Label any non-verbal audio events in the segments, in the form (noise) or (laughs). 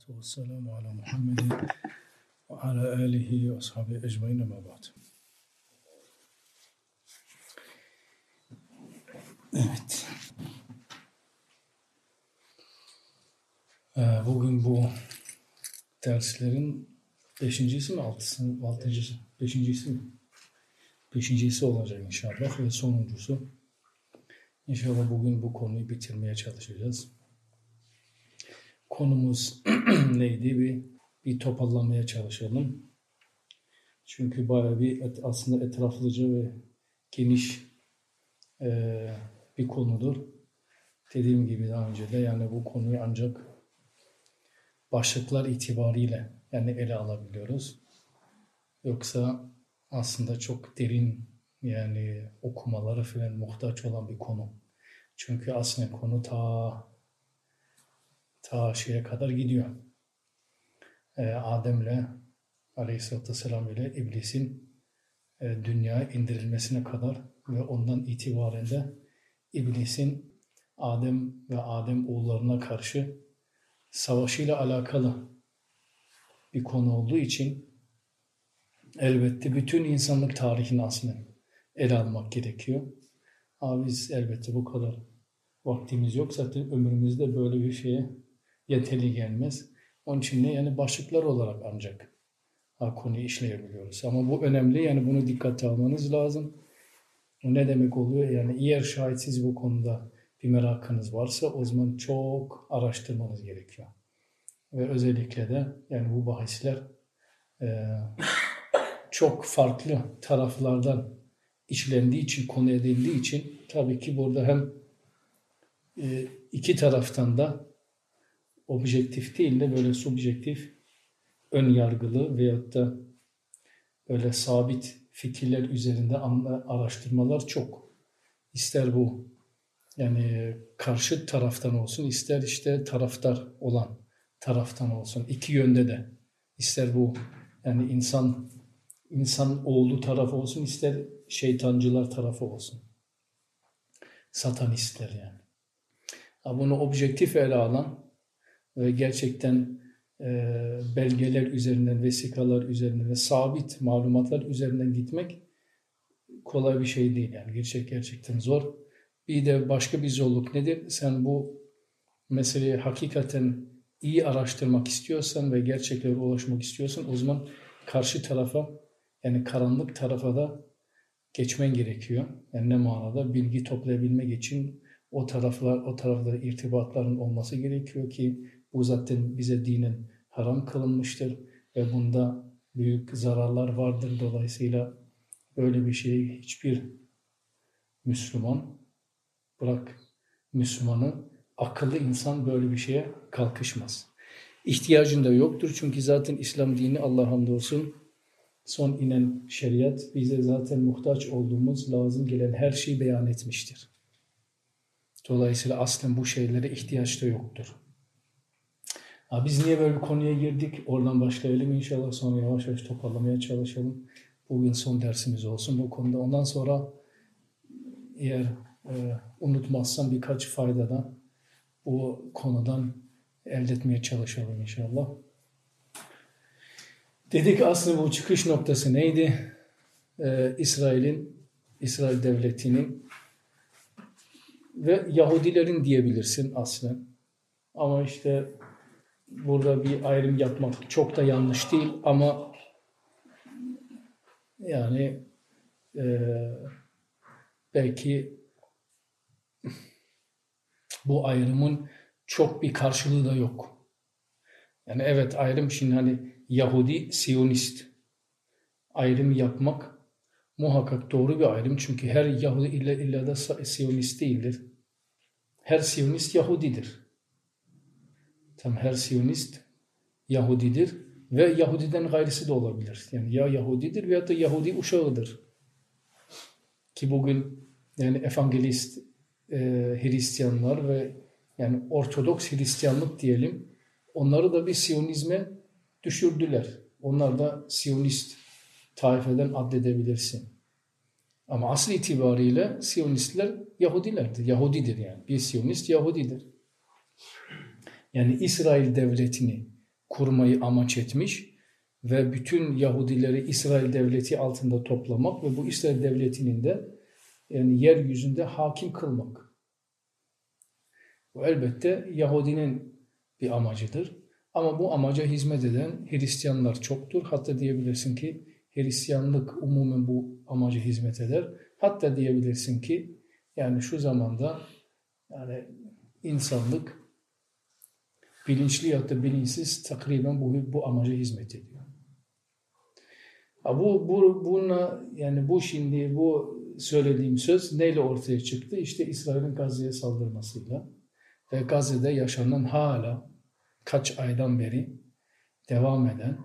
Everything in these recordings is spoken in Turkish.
salatu ve selamu ala Muhammedin ve ala alihi ve ashabi ecmain ama ba'd. Evet. Ee, Bugün bu derslerin beşincisi mi altısı mı? Altıncısı. Beşincisi mi? Beşincisi olacak inşallah ve sonuncusu. İnşallah bugün bu konuyu bitirmeye çalışacağız. Konumuz (clears throat) neydi? Bir, bir toparlamaya çalışalım. Çünkü bayağı bir aslında etraflıca ve geniş e, bir konudur. Dediğim gibi daha önce de yani bu konuyu ancak başlıklar itibariyle yani ele alabiliyoruz. Yoksa aslında çok derin yani okumaları falan muhtaç olan bir konu. Çünkü aslında konu ta ta şeye kadar gidiyor. Ee, Adem'le Aleyhisselatü Vesselam ile iblisin e, dünyaya indirilmesine kadar ve ondan itibaren de iblisin Adem ve Adem oğullarına karşı savaşıyla alakalı bir konu olduğu için elbette bütün insanlık tarihini aslında ele almak gerekiyor. Ama biz elbette bu kadar vaktimiz yok. Zaten ömrümüzde böyle bir şeye yeterli gelmez. Onun için ne yani başlıklar olarak ancak konuyu işleyebiliyoruz. Ama bu önemli yani bunu dikkate almanız lazım. Ne demek oluyor? Yani eğer şayet bu konuda bir merakınız varsa o zaman çok araştırmanız gerekiyor. Ve özellikle de yani bu bahisler e, (coughs) çok farklı taraflardan işlendiği için, konu edildiği için tabii ki burada hem e, iki taraftan da objektif değil de böyle subjektif, ön yargılı veyahut da böyle sabit fikirler üzerinde araştırmalar çok. İster bu yani karşı taraftan olsun, ister işte taraftar olan taraftan olsun. iki yönde de. ister bu yani insan insan oğlu tarafı olsun, ister şeytancılar tarafı olsun. Satanistler yani. Bunu objektif ele alan gerçekten e, belgeler üzerinden, vesikalar üzerinden ve sabit malumatlar üzerinden gitmek kolay bir şey değil. Yani gerçek gerçekten zor. Bir de başka bir zorluk nedir? Sen bu meseleyi hakikaten iyi araştırmak istiyorsan ve gerçeklere ulaşmak istiyorsan o zaman karşı tarafa yani karanlık tarafa da geçmen gerekiyor. Yani ne manada bilgi toplayabilmek için o taraflar o tarafta irtibatların olması gerekiyor ki bu zaten bize dinin haram kılınmıştır ve bunda büyük zararlar vardır. Dolayısıyla böyle bir şey hiçbir Müslüman bırak Müslümanı akıllı insan böyle bir şeye kalkışmaz. İhtiyacın da yoktur çünkü zaten İslam dini Allah hamdolsun son inen şeriat bize zaten muhtaç olduğumuz lazım gelen her şeyi beyan etmiştir. Dolayısıyla aslen bu şeylere ihtiyaç da yoktur. Ha, biz niye böyle bir konuya girdik? Oradan başlayalım inşallah sonra yavaş yavaş toparlamaya çalışalım. Bugün son dersimiz olsun bu konuda. Ondan sonra eğer e, unutmazsam birkaç faydadan bu konudan elde etmeye çalışalım inşallah. Dedik aslında bu çıkış noktası neydi? Ee, İsrail'in, İsrail devletinin ve Yahudilerin diyebilirsin aslında. Ama işte burada bir ayrım yapmak çok da yanlış değil ama yani e, belki bu ayrımın çok bir karşılığı da yok. Yani evet ayrım şimdi hani Yahudi, Siyonist ayrım yapmak muhakkak doğru bir ayrım. Çünkü her Yahudi illa, illa da Siyonist değildir. Her Siyonist Yahudidir. Tam her Siyonist Yahudidir ve Yahudiden gayrısı da olabilir. Yani ya Yahudidir veya da Yahudi uşağıdır. Ki bugün yani evangelist e, Hristiyanlar ve yani Ortodoks Hristiyanlık diyelim onları da bir Siyonizme düşürdüler. Onlar da Siyonist taifeden addedebilirsin. Ama asıl itibariyle Siyonistler Yahudilerdir. Yahudidir yani. Bir Siyonist Yahudidir. Yani İsrail devletini kurmayı amaç etmiş ve bütün Yahudileri İsrail devleti altında toplamak ve bu İsrail devletinin de yani yeryüzünde hakim kılmak. Bu elbette Yahudinin bir amacıdır. Ama bu amaca hizmet eden Hristiyanlar çoktur. Hatta diyebilirsin ki Hristiyanlık umumen bu amaca hizmet eder. Hatta diyebilirsin ki yani şu zamanda yani insanlık bilinçli ya da bilinçsiz takriben bu, bu amaca hizmet ediyor. Ha bu, bu buna yani bu şimdi bu söylediğim söz neyle ortaya çıktı? İşte İsrail'in Gazze'ye saldırmasıyla ve Gazze'de yaşanan hala kaç aydan beri devam eden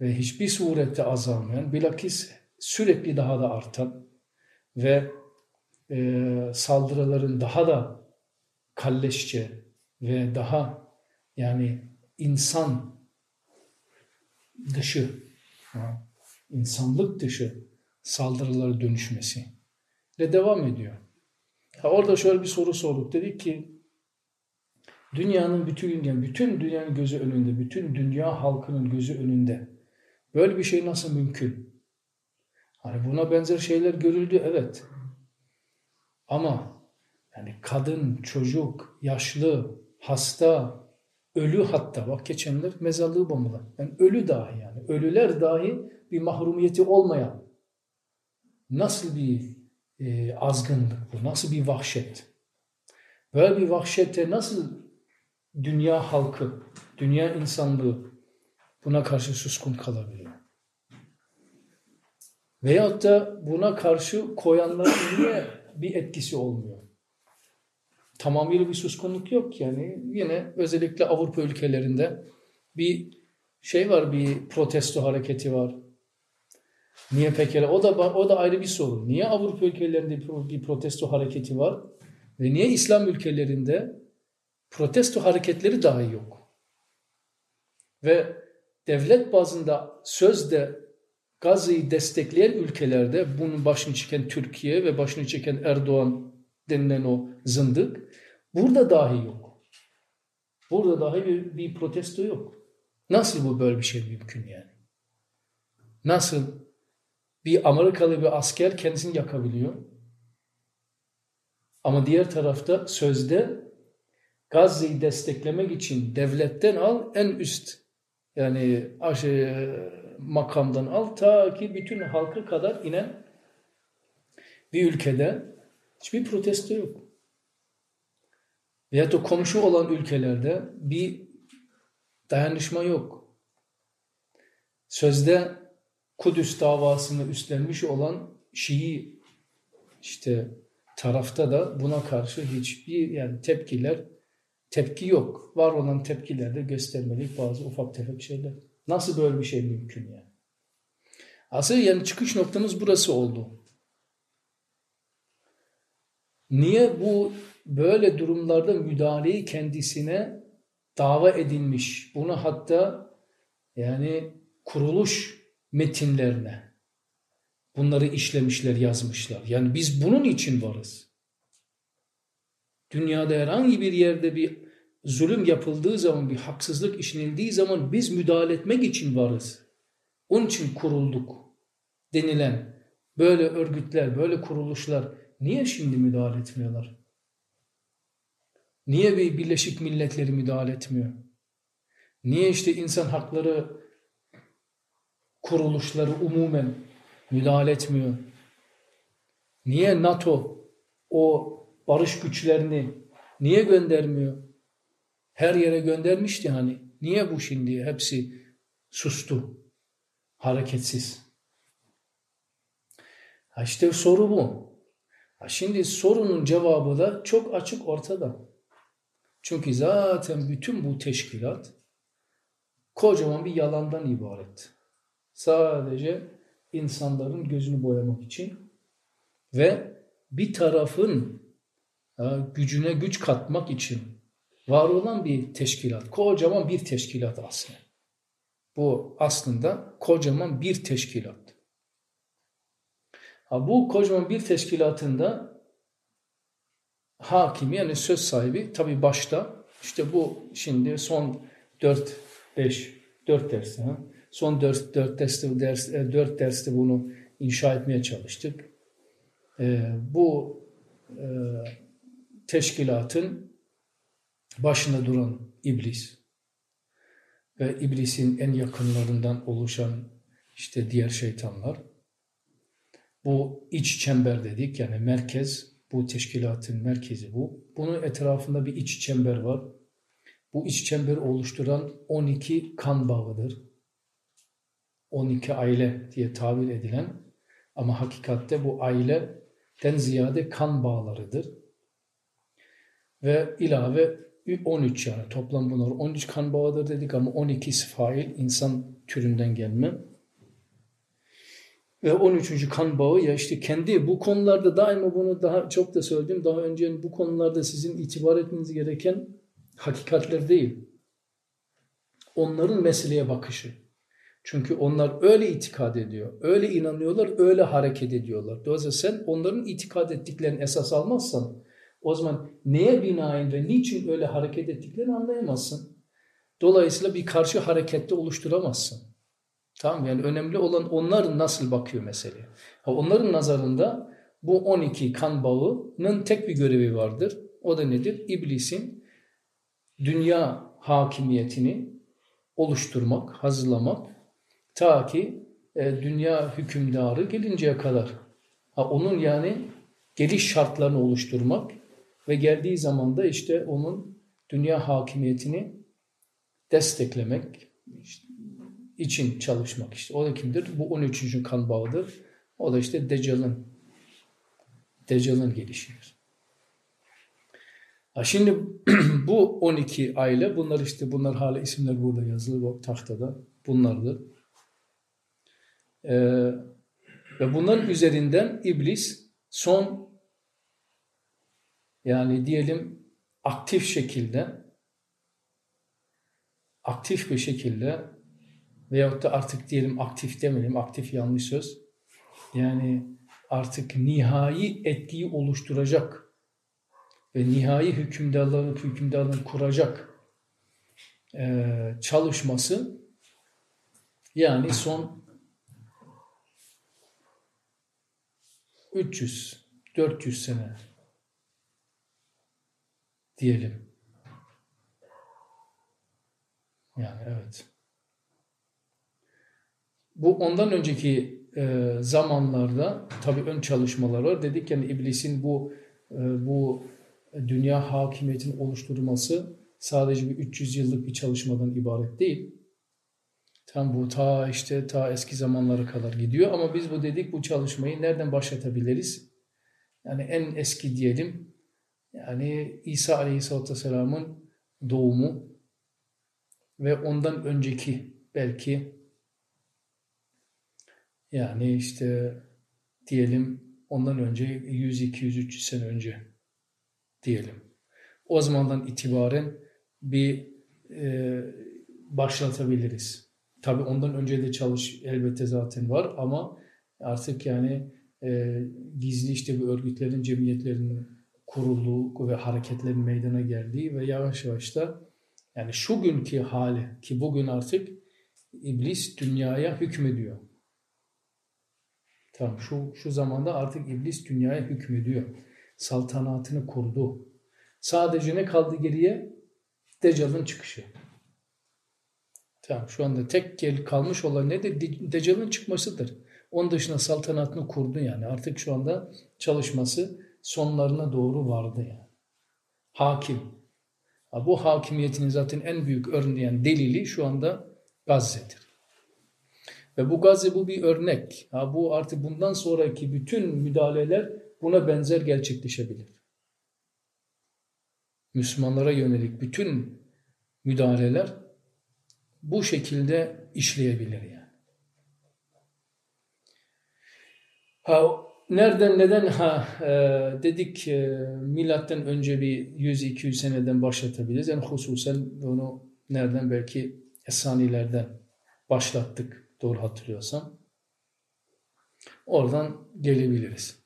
ve hiçbir surette azalmayan, bilakis sürekli daha da artan ve e, saldırıların daha da kalleşçe ve daha yani insan dışı, insanlık dışı saldırılara dönüşmesi ve devam ediyor. Ha orada şöyle bir soru sorduk. Dedik ki dünyanın bütün yani bütün dünyanın gözü önünde, bütün dünya halkının gözü önünde böyle bir şey nasıl mümkün? Hani buna benzer şeyler görüldü evet. Ama yani kadın, çocuk, yaşlı, hasta, ölü hatta bak geçenler mezarlığı bombalar. Yani ölü dahi yani. Ölüler dahi bir mahrumiyeti olmayan nasıl bir e, azgınlık bu? Nasıl bir vahşet? Böyle bir vahşete nasıl dünya halkı, dünya insanlığı buna karşı suskun kalabiliyor? Veyahut da buna karşı koyanların niye bir etkisi olmuyor? Tamamıyla bir suskunluk yok yani. Yine özellikle Avrupa ülkelerinde bir şey var, bir protesto hareketi var. Niye pekala? O da o da ayrı bir sorun. Niye Avrupa ülkelerinde bir protesto hareketi var ve niye İslam ülkelerinde protesto hareketleri dahi yok? Ve devlet bazında sözde Gazze'yi destekleyen ülkelerde bunun başını çeken Türkiye ve başını çeken Erdoğan denilen o zındık burada dahi yok. Burada dahi bir, bir protesto yok. Nasıl bu böyle bir şey mümkün yani? Nasıl bir Amerikalı bir asker kendisini yakabiliyor? Ama diğer tarafta sözde Gazze'yi desteklemek için devletten al en üst yani aşı makamdan al ta ki bütün halkı kadar inen bir ülkede hiçbir protesto yok. Veyahut da komşu olan ülkelerde bir dayanışma yok. Sözde Kudüs davasını üstlenmiş olan Şii işte tarafta da buna karşı hiçbir yani tepkiler tepki yok. Var olan tepkilerde göstermelik bazı ufak tefek şeyler. Nasıl böyle bir şey mümkün yani? Asıl yani çıkış noktamız burası oldu. Niye bu böyle durumlarda müdahaleyi kendisine dava edilmiş? Bunu hatta yani kuruluş metinlerine bunları işlemişler, yazmışlar. Yani biz bunun için varız. Dünyada herhangi bir yerde bir zulüm yapıldığı zaman, bir haksızlık işlenildiği zaman biz müdahale etmek için varız. Onun için kurulduk denilen böyle örgütler, böyle kuruluşlar niye şimdi müdahale etmiyorlar? Niye bir Birleşik Milletleri müdahale etmiyor? Niye işte insan hakları kuruluşları umumen müdahale etmiyor? Niye NATO o barış güçlerini niye göndermiyor? Her yere göndermişti hani. Niye bu şimdi hepsi sustu? Hareketsiz. Ha işte soru bu. Ha şimdi sorunun cevabı da çok açık ortada. Çünkü zaten bütün bu teşkilat kocaman bir yalandan ibaret. Sadece insanların gözünü boyamak için ve bir tarafın gücüne güç katmak için var olan bir teşkilat. Kocaman bir teşkilat aslında. Bu aslında kocaman bir teşkilat. Ha, bu kocaman bir teşkilatında hakim yani söz sahibi tabi başta işte bu şimdi son 4 5, 4 derste. Ha? Son 4, 4 derste, ders, 4 derste bunu inşa etmeye çalıştık. Ee, bu e, teşkilatın başında duran iblis ve iblisin en yakınlarından oluşan işte diğer şeytanlar. Bu iç çember dedik yani merkez, bu teşkilatın merkezi bu. Bunun etrafında bir iç çember var. Bu iç çemberi oluşturan 12 kan bağıdır. 12 aile diye tabir edilen ama hakikatte bu aileden ziyade kan bağlarıdır. Ve ilave 13 yani toplam bunlar 13 kan bağıdır dedik ama 12 fail insan türünden gelme. Ve 13. kan bağı ya işte kendi bu konularda daima bunu daha çok da söyledim. Daha önce bu konularda sizin itibar etmeniz gereken hakikatler değil. Onların meseleye bakışı. Çünkü onlar öyle itikad ediyor, öyle inanıyorlar, öyle hareket ediyorlar. Dolayısıyla sen onların itikad ettiklerini esas almazsan o zaman neye binaen ve niçin öyle hareket ettiklerini anlayamazsın. Dolayısıyla bir karşı harekette oluşturamazsın. Tamam yani önemli olan onlar nasıl bakıyor meseleye. Onların nazarında bu 12 kan bağının tek bir görevi vardır. O da nedir? İblisin dünya hakimiyetini oluşturmak, hazırlamak ta ki e, dünya hükümdarı gelinceye kadar. Ha, onun yani geliş şartlarını oluşturmak ve geldiği zaman da işte onun dünya hakimiyetini desteklemek işte, için çalışmak işte. O da kimdir? Bu 13. kan bağıdır. O da işte Deccal'ın Deccal'ın gelişidir. Ha şimdi (clears throat) bu 12 aile bunlar işte bunlar hala isimler burada yazılı bu tahtada bunlardır. Ee, ve bunların üzerinden iblis son yani diyelim aktif şekilde aktif bir şekilde veyahut da artık diyelim aktif demeyelim, aktif yanlış söz. Yani artık nihai etkiyi oluşturacak ve nihai hükümdarlığını, hükümdarlığını kuracak e, çalışması yani son 300 400 sene diyelim. Yani evet. Bu ondan önceki e, zamanlarda tabii ön çalışmalar var. Dedik yani iblisin bu e, bu dünya hakimiyetini oluşturması sadece bir 300 yıllık bir çalışmadan ibaret değil. Tam bu ta işte ta eski zamanlara kadar gidiyor ama biz bu dedik bu çalışmayı nereden başlatabiliriz? Yani en eski diyelim yani İsa Aleyhisselatü Vesselam'ın doğumu ve ondan önceki belki yani işte diyelim ondan önce 100, 200, 300 sene önce diyelim. O zamandan itibaren bir e, başlatabiliriz. Tabii ondan önce de çalış elbette zaten var ama artık yani e, gizli işte bu örgütlerin, cemiyetlerin kurulduğu ve hareketlerin meydana geldiği ve yavaş yavaş da yani şu günkü hali ki bugün artık iblis dünyaya hükmediyor. Tamam şu, şu zamanda artık iblis dünyaya hükmediyor. Saltanatını kurdu. Sadece ne kaldı geriye? Deccal'ın çıkışı. Tamam şu anda tek gel kalmış olan ne de Deccal'ın çıkmasıdır. Onun dışında saltanatını kurdu yani. Artık şu anda çalışması sonlarına doğru vardı yani. Hakim. Bu hakimiyetinin zaten en büyük örneğin delili şu anda Gazze'dir. Ve bu Gazze bu bir örnek. Ha, bu artık bundan sonraki bütün müdahaleler buna benzer gerçekleşebilir. Müslümanlara yönelik bütün müdahaleler bu şekilde işleyebilir yani. Ha, nereden neden ha e, dedik e, milattan önce bir 100-200 seneden başlatabiliriz. Yani hususen onu nereden belki Esanilerden başlattık doğru hatırlıyorsam. Oradan gelebiliriz.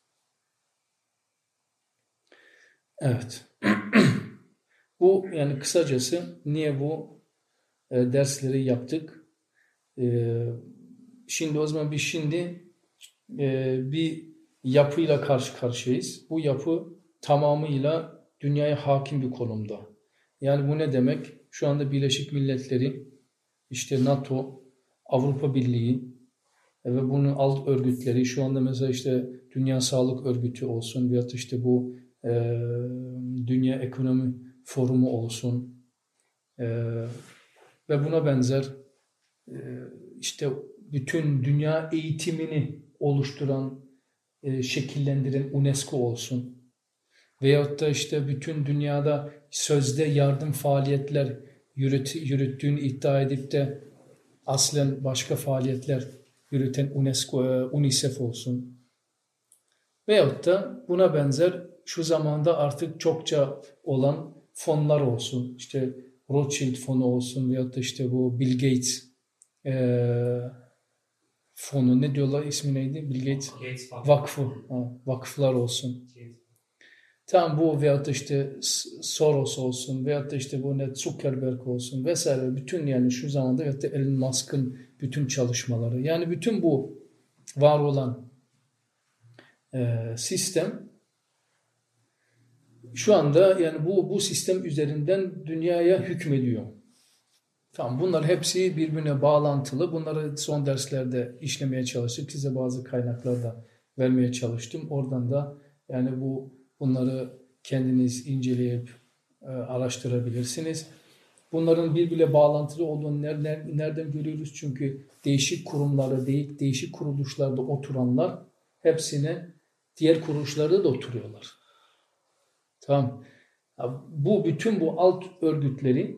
Evet. (clears throat) bu yani kısacası niye bu e, dersleri yaptık. E, şimdi o zaman biz şimdi e, bir yapıyla karşı karşıyayız. Bu yapı tamamıyla dünyaya hakim bir konumda. Yani bu ne demek? Şu anda Birleşik Milletleri, işte NATO, Avrupa Birliği ve bunun alt örgütleri, şu anda mesela işte Dünya Sağlık Örgütü olsun veyahut işte bu e, Dünya Ekonomi Forumu olsun e, ve buna benzer e, işte bütün dünya eğitimini oluşturan, e, şekillendiren UNESCO olsun veyahut da işte bütün dünyada sözde yardım faaliyetler yürüt, yürüttüğünü iddia edip de aslen başka faaliyetler yürüten UNESCO, e, UNICEF olsun. Veyahut da buna benzer şu zamanda artık çokça olan fonlar olsun. İşte Rothschild fonu olsun veyahut da işte bu Bill Gates e, fonu ne diyorlar ismi neydi? Bill Gates, Gates Vakfı. ha, vakıflar olsun. Tam bu veyahut da işte Soros olsun veyahut da işte bu ne Zuckerberg olsun vesaire bütün yani şu zamanda veyahut da Elon Musk'ın bütün çalışmaları yani bütün bu var olan e, sistem şu anda yani bu bu sistem üzerinden dünyaya hükmediyor. Tamam bunlar hepsi birbirine bağlantılı. Bunları son derslerde işlemeye çalıştık. Size bazı kaynaklar da vermeye çalıştım. Oradan da yani bu bunları kendiniz inceleyip e, araştırabilirsiniz. Bunların birbirle bağlantılı olduğunu nereden, nereden görüyoruz? Çünkü değişik kurumlarda, değişik, değişik kuruluşlarda oturanlar hepsine diğer kuruluşlarda da oturuyorlar. Tamam. Bu bütün bu alt örgütleri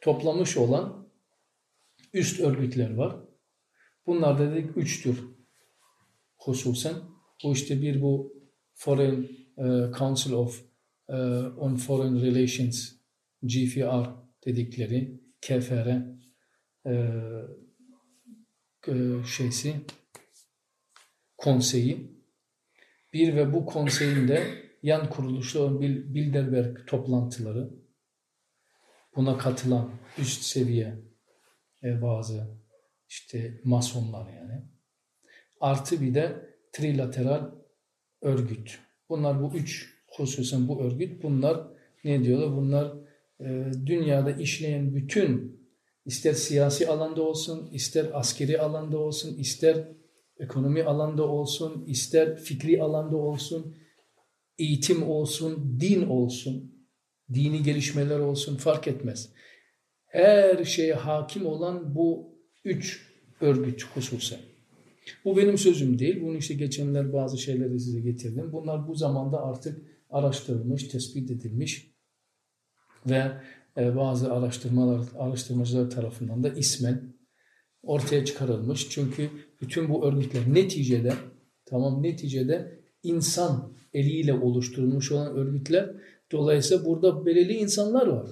toplamış olan üst örgütler var. Bunlar dedik üç tür hususen. Bu işte bir bu Foreign uh, Council of uh, on Foreign Relations GFR dedikleri KFR uh, şeysi konseyi. Bir ve bu konseyinde yan kuruluşlu Bilderberg toplantıları. Buna katılan üst seviye e, bazı işte masonlar yani. Artı bir de trilateral örgüt. Bunlar bu üç hususen bu örgüt bunlar ne diyorlar? Bunlar e, dünyada işleyen bütün ister siyasi alanda olsun, ister askeri alanda olsun, ister ekonomi alanda olsun, ister fikri alanda olsun, eğitim olsun, din olsun, dini gelişmeler olsun fark etmez. Her şeye hakim olan bu üç örgüt hususen. Bu benim sözüm değil. Bunu işte geçenler bazı şeyleri size getirdim. Bunlar bu zamanda artık araştırılmış, tespit edilmiş ve e, bazı araştırmalar, araştırmacılar tarafından da ismen ortaya çıkarılmış. Çünkü bütün bu örgütler neticede tamam neticede insan eliyle oluşturulmuş olan örgütler. Dolayısıyla burada belirli insanlar var.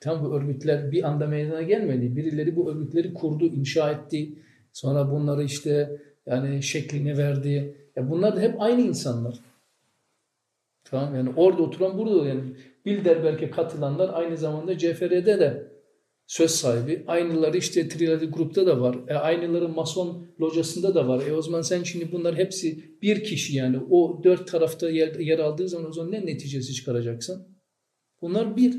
Tam bu örgütler bir anda meydana gelmedi. Birileri bu örgütleri kurdu, inşa etti. Sonra bunları işte yani şeklini verdi. Ya bunlar da hep aynı insanlar. Tamam yani orada oturan burada yani Bilderberg'e katılanlar aynı zamanda CFR'de de söz sahibi. Aynıları işte Triladi grupta da var. E, aynıları Mason locasında da var. E o zaman sen şimdi bunlar hepsi bir kişi yani o dört tarafta yer, yer aldığı zaman o zaman ne neticesi çıkaracaksın? Bunlar bir.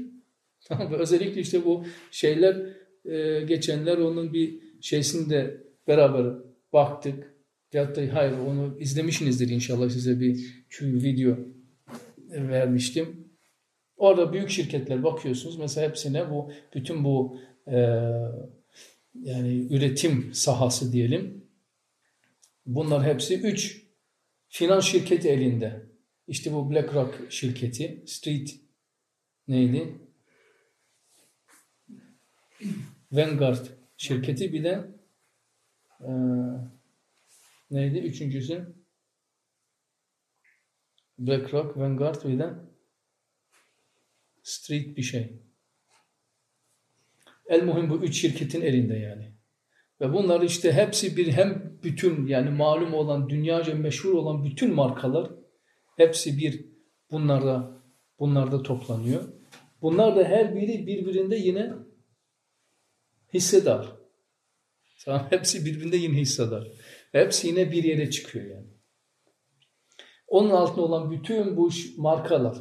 (laughs) Özellikle işte bu şeyler e, geçenler onun bir şeysinde beraber baktık. Ya hayır onu izlemişsinizdir inşallah size bir video vermiştim. Orada büyük şirketler bakıyorsunuz mesela hepsine bu bütün bu e, yani üretim sahası diyelim. Bunlar hepsi üç finans şirketi elinde. İşte bu BlackRock şirketi, Street neydi? Vanguard şirketi bir de ee, neydi? Üçüncüsü BlackRock, Vanguard bir de Street bir şey. El muhim bu üç şirketin elinde yani. Ve bunlar işte hepsi bir hem bütün yani malum olan dünyaca meşhur olan bütün markalar hepsi bir bunlarda bunlarda toplanıyor. Bunlar da her biri birbirinde yine Hissedar. Tamam, (laughs) hepsi birbirinde yine hissedar. Hepsi yine bir yere çıkıyor yani. Onun altında olan bütün bu markalar,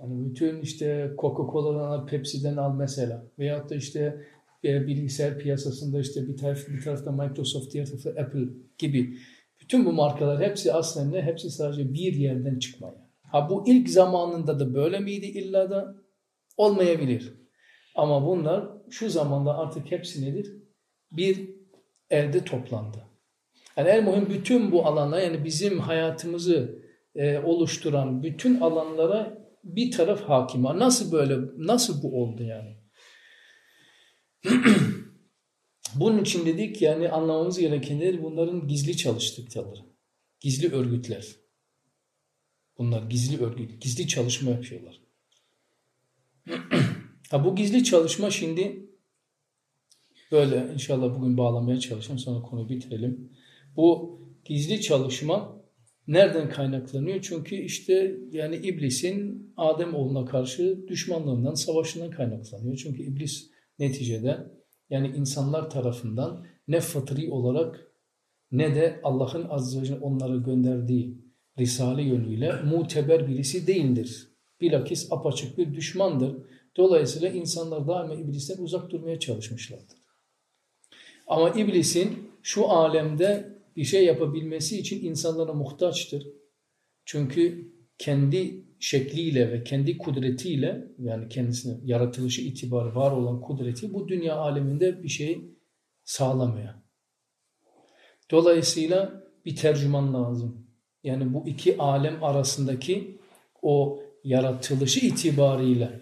yani bütün işte Coca-Cola'dan Pepsi'den al mesela veyahut da işte e, bilgisayar piyasasında işte bir taraf bir tarafta Microsoft, diğer tarafta Apple gibi bütün bu markalar hepsi aslında hepsi sadece bir yerden çıkmaya. Ha bu ilk zamanında da böyle miydi illa da olmayabilir. Ama bunlar şu zamanda artık hepsi nedir? Bir elde toplandı. Yani en muhim bütün bu alanlar yani bizim hayatımızı e, oluşturan bütün alanlara bir taraf hakim. Nasıl böyle, nasıl bu oldu yani? (clears throat) Bunun için dedik yani anlamamız gerekenler bunların gizli çalıştıkları. Gizli örgütler. Bunlar gizli örgüt, gizli çalışma yapıyorlar. (clears throat) ha bu gizli çalışma şimdi böyle inşallah bugün bağlamaya çalışalım sonra konuyu bitirelim. Bu gizli çalışma nereden kaynaklanıyor? Çünkü işte yani iblisin Adem oğluna karşı düşmanlığından, savaşından kaynaklanıyor. Çünkü iblis neticede yani insanlar tarafından ne fıtri olarak ne de Allah'ın azze ve onlara gönderdiği risale yönüyle muteber birisi değildir. Bilakis apaçık bir düşmandır. Dolayısıyla insanlar daima iblisten uzak durmaya çalışmışlardır. Ama iblisin şu alemde bir şey yapabilmesi için insanlara muhtaçtır. Çünkü kendi şekliyle ve kendi kudretiyle yani kendisine yaratılışı itibarı var olan kudreti bu dünya aleminde bir şey sağlamıyor. Dolayısıyla bir tercüman lazım. Yani bu iki alem arasındaki o yaratılışı itibariyle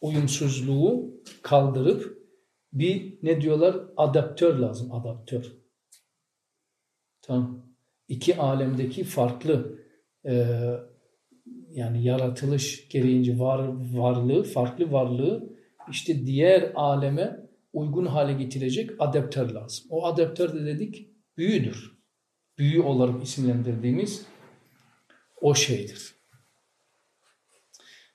uyumsuzluğu kaldırıp bir ne diyorlar adaptör lazım adaptör. Tamam. İki alemdeki farklı e, yani yaratılış gereğince var, varlığı, farklı varlığı işte diğer aleme uygun hale getirecek adaptör lazım. O adaptör de dedik büyüdür. Büyü olarak isimlendirdiğimiz o şeydir.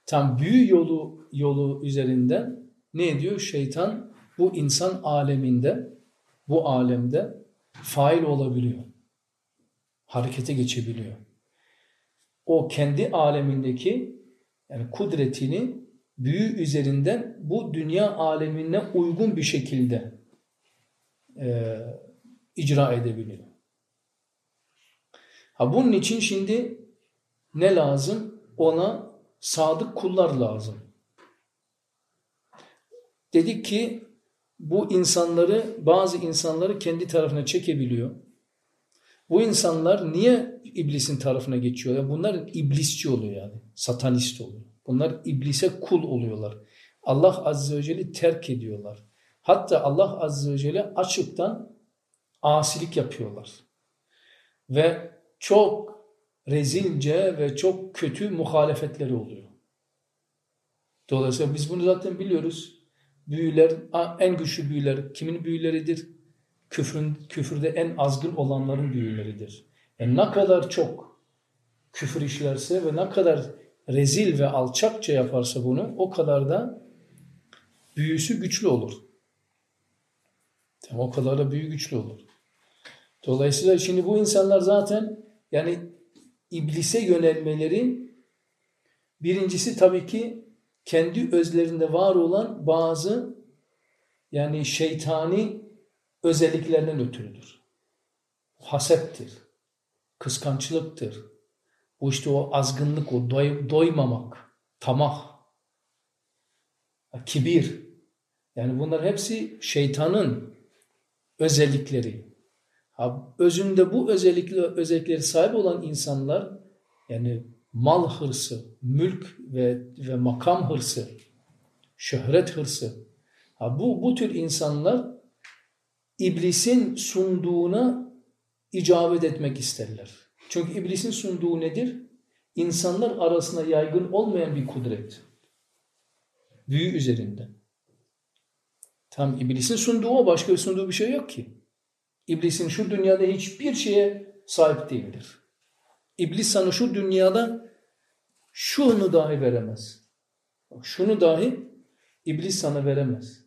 Tam büyü yolu yolu üzerinden ne ediyor? Şeytan bu insan aleminde, bu alemde fail olabiliyor. Harekete geçebiliyor o kendi alemindeki yani kudretini büyü üzerinden bu dünya alemine uygun bir şekilde e, icra edebiliyor. Ha bunun için şimdi ne lazım? Ona sadık kullar lazım. Dedik ki bu insanları bazı insanları kendi tarafına çekebiliyor. Bu insanlar niye iblisin tarafına geçiyorlar? Bunlar iblisçi oluyor yani. Satanist oluyor. Bunlar iblise kul oluyorlar. Allah Azze ve Celle'i terk ediyorlar. Hatta Allah Azze ve Celle açıktan asilik yapıyorlar. Ve çok rezilce ve çok kötü muhalefetleri oluyor. Dolayısıyla biz bunu zaten biliyoruz. Büyüler, en güçlü büyüler kimin büyüleridir? küfrün, küfürde en azgın olanların büyüleridir. Yani ne kadar çok küfür işlerse ve ne kadar rezil ve alçakça yaparsa bunu o kadar da büyüsü güçlü olur. Tamam, o kadar da büyü güçlü olur. Dolayısıyla şimdi bu insanlar zaten yani iblise yönelmeleri birincisi tabii ki kendi özlerinde var olan bazı yani şeytani özelliklerinden ötürüdür. Hasettir, kıskançlıktır. Bu işte o azgınlık, o doy, doymamak, tamah, kibir. Yani bunlar hepsi şeytanın özellikleri. Ha, özünde bu özellikle, özellikleri sahip olan insanlar yani mal hırsı, mülk ve, ve makam hırsı, şöhret hırsı. Ha, bu, bu tür insanlar iblisin sunduğuna icabet etmek isterler. Çünkü iblisin sunduğu nedir? İnsanlar arasında yaygın olmayan bir kudret. Büyü üzerinde. Tam iblisin sunduğu o başka sunduğu bir şey yok ki. İblisin şu dünyada hiçbir şeye sahip değildir. İblis sana şu dünyada şunu dahi veremez. Şunu dahi iblis sana veremez.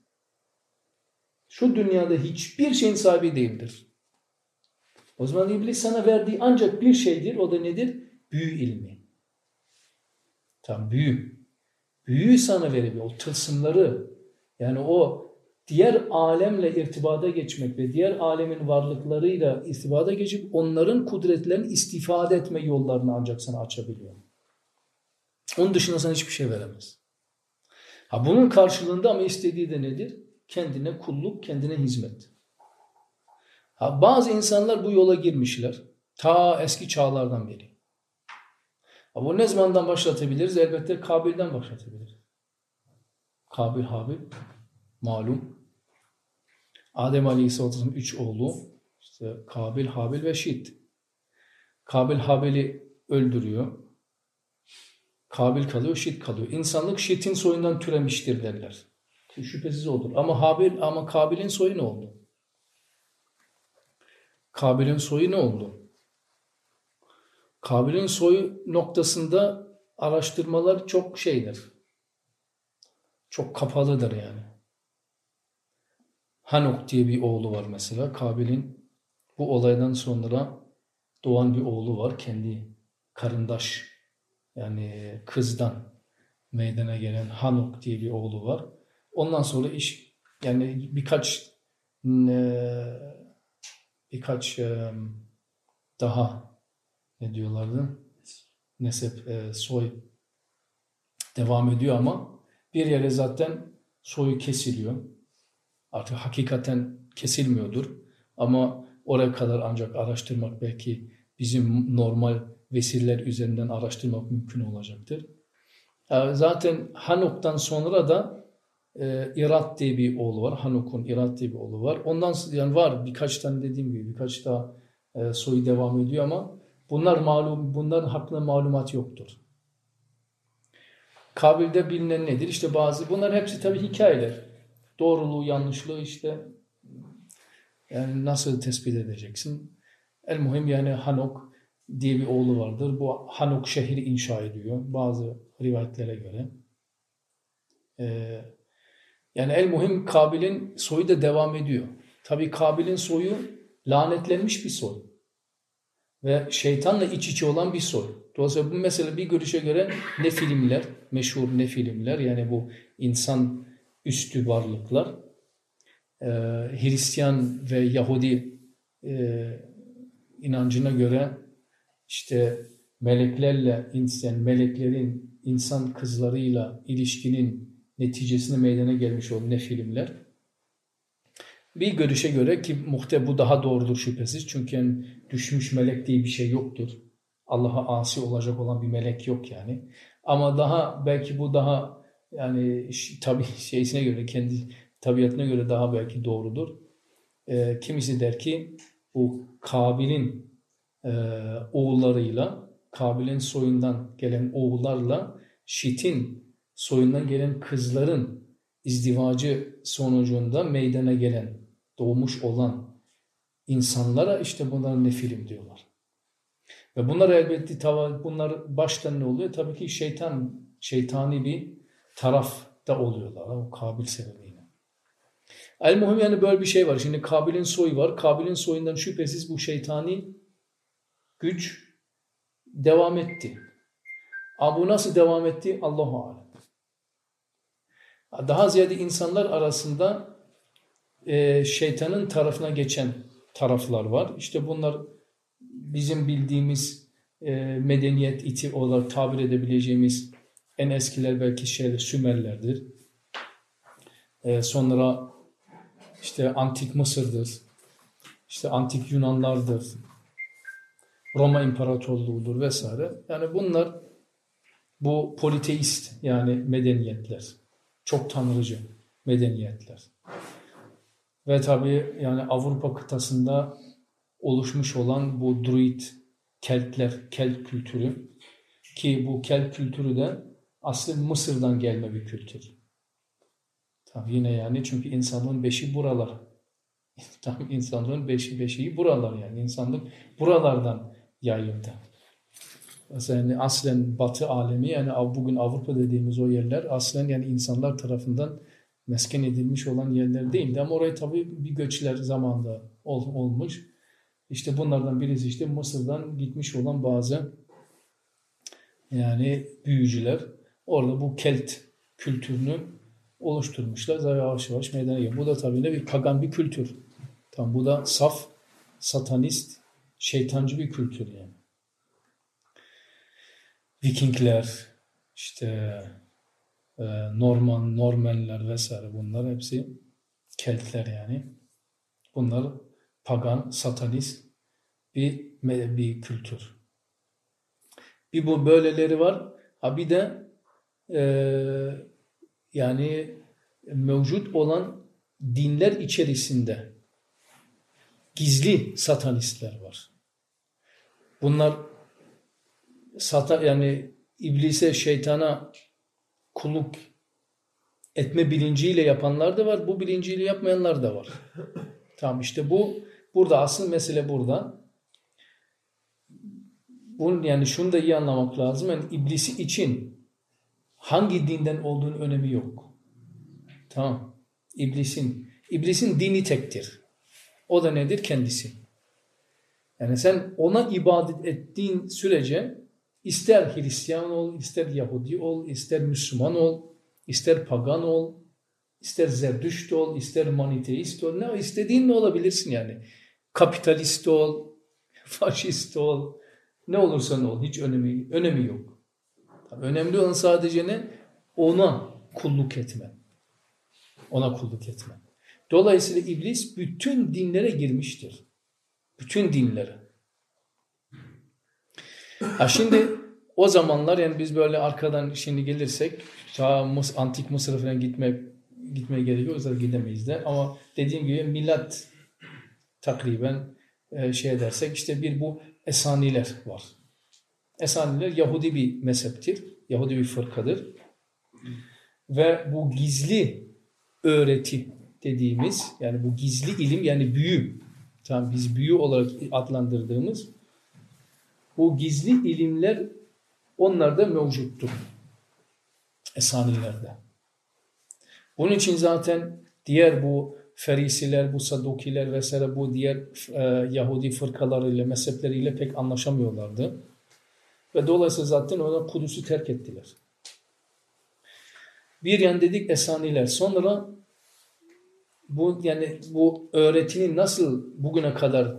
şu dünyada hiçbir şeyin sahibi değildir. O zaman iblis sana verdiği ancak bir şeydir. O da nedir? Büyü ilmi. Tam büyü. Büyüyü sana verebiliyor. O tılsımları yani o diğer alemle irtibada geçmek ve diğer alemin varlıklarıyla irtibada geçip onların kudretlerini istifade etme yollarını ancak sana açabiliyor. Onun dışında sana hiçbir şey veremez. Ha bunun karşılığında ama istediği de nedir? Kendine kulluk, kendine hizmet. Ha bazı insanlar bu yola girmişler. Ta eski çağlardan beri. Ha bu ne zamandan başlatabiliriz? Elbette Kabil'den başlatabiliriz. Kabil Habil malum. Adem Aleyhisselatü'nün üç oğlu işte Kabil, Habil ve Şit. Kabil Habil'i öldürüyor. Kabil kalıyor, Şit kalıyor. İnsanlık Şit'in soyundan türemiştir derler. Şüphesiz olur. Ama Habil ama Kabil'in soyu ne oldu? Kabil'in soyu ne oldu? Kabil'in soyu noktasında araştırmalar çok şeydir. Çok kapalıdır yani. Hanok diye bir oğlu var mesela. Kabil'in bu olaydan sonra doğan bir oğlu var. Kendi karındaş yani kızdan meydana gelen Hanok diye bir oğlu var. Ondan sonra iş yani birkaç birkaç daha ne diyorlardı? Nesep, soy devam ediyor ama bir yere zaten soyu kesiliyor. Artık hakikaten kesilmiyordur. Ama oraya kadar ancak araştırmak belki bizim normal vesileler üzerinden araştırmak mümkün olacaktır. Zaten Hanok'tan sonra da e, İrat diye bir oğlu var. Hanok'un İrat diye bir oğlu var. Ondan yani var birkaç tane dediğim gibi birkaç daha e, soyu devam ediyor ama bunlar malum bunların hakkında malumat yoktur. Kabil'de bilinen nedir? İşte bazı bunlar hepsi tabii hikayeler. Doğruluğu, yanlışlığı işte yani nasıl tespit edeceksin? El muhim yani Hanok diye bir oğlu vardır. Bu Hanok şehri inşa ediyor bazı rivayetlere göre. Ee, yani el muhim Kabil'in soyu da devam ediyor. Tabii Kabil'in soyu lanetlenmiş bir soy. Ve şeytanla iç içe olan bir soy. Dolayısıyla bu mesela bir görüşe göre ne filmler, meşhur ne filmler yani bu insan üstü varlıklar e, Hristiyan ve Yahudi e, inancına göre işte meleklerle insan, meleklerin insan kızlarıyla ilişkinin neticesinde meydana gelmiş olan ne filmler. Bir görüşe göre ki muhte bu daha doğrudur şüphesiz. Çünkü yani düşmüş melek diye bir şey yoktur. Allah'a asi olacak olan bir melek yok yani. Ama daha belki bu daha yani tabi (laughs) şeysine göre kendi tabiatına göre daha belki doğrudur. E, kimisi der ki bu Kabil'in oğullarıyla Kabil'in soyundan gelen oğullarla Şit'in soyundan gelen kızların izdivacı sonucunda meydana gelen, doğmuş olan insanlara işte bunlara nefilim diyorlar. Ve bunlar elbette bunlar baştan ne oluyor? Tabii ki şeytan, şeytani bir tarafta oluyorlar o Kabil sebebiyle. El muhim yani böyle bir şey var. Şimdi Kabil'in soyu var. Kabil'in soyundan şüphesiz bu şeytani güç devam etti. Ama bu nasıl devam etti? Allahu alem. Daha ziyade insanlar arasında e, şeytanın tarafına geçen taraflar var. İşte bunlar bizim bildiğimiz e, medeniyet iti olarak tabir edebileceğimiz en eskiler belki şeyler Sümerlerdir. E, sonra işte antik Mısır'dır. İşte antik Yunanlardır. Roma İmparatorluğu'dur vesaire. Yani bunlar bu politeist yani medeniyetler. Çok tanrıcı medeniyetler. Ve tabii yani Avrupa kıtasında oluşmuş olan bu Druid Keltler, Kelt kültürü ki bu Kelt kültürü de aslında Mısır'dan gelme bir kültür. Tabii yine yani çünkü insanlığın beşi buralar. (laughs) Tam insanlığın beşi beşiği buralar yani. insanlık buralardan yayıldı. Yani aslen batı alemi yani bugün Avrupa dediğimiz o yerler aslen yani insanlar tarafından mesken edilmiş olan yerler değildi. Ama oraya tabii bir göçler zamanında ol, olmuş. İşte bunlardan birisi işte Mısır'dan gitmiş olan bazı yani büyücüler orada bu Kelt kültürünü oluşturmuşlar. Yavaş yavaş meydana geliyor. Bu da tabii ne bir pagan bir kültür. Tam bu da saf, satanist, şeytancı bir kültür yani. Vikingler, işte e, Norman, Normanler vesaire bunlar hepsi Keltler yani. Bunlar pagan, satanist bir bir kültür. Bir bu böyleleri var. Ha bir de e, yani mevcut olan dinler içerisinde gizli satanistler var. Bunlar sata yani iblise, şeytana kulluk etme bilinciyle yapanlar da var. Bu bilinciyle yapmayanlar da var. tamam işte bu burada asıl mesele burada. Bunun yani şunu da iyi anlamak lazım. Yani iblisi için hangi dinden olduğunun önemi yok. Tamam. İblisin iblisin dini tektir. O da nedir? Kendisi. Yani sen ona ibadet ettiğin sürece ister Hristiyan ol, ister Yahudi ol, ister Müslüman ol, ister pagan ol, ister Zerdüşt ol, ister maniteist ol, ne istediğin ne olabilirsin yani. Kapitalist ol, (laughs) faşist ol, ne olursan ol, hiç önemi, önemi yok. Önemli olan sadece ne? Ona kulluk etme. Ona kulluk etme. Dolayısıyla iblis bütün dinlere girmiştir. Bütün dinlere. Ha şimdi o zamanlar yani biz böyle arkadan şimdi gelirsek ta Mıs antik Mısır'a falan gitmek gitmeye gerekiyor. O yüzden gidemeyiz de. Ama dediğim gibi milat takriben e, şey dersek işte bir bu Esaniler var. Esaniler Yahudi bir mezheptir. Yahudi bir fırkadır. Ve bu gizli öğreti dediğimiz yani bu gizli ilim yani büyü tamam biz büyü olarak adlandırdığımız bu gizli ilimler onlarda mevcuttur. Esanilerde. Bunun için zaten diğer bu Ferisiler, bu Sadukiler vesaire bu diğer e, Yahudi fırkalarıyla, mezhepleriyle pek anlaşamıyorlardı. Ve dolayısıyla zaten ona Kudüs'ü terk ettiler. Bir yan dedik Esaniler. Sonra bu yani bu öğretinin nasıl bugüne kadar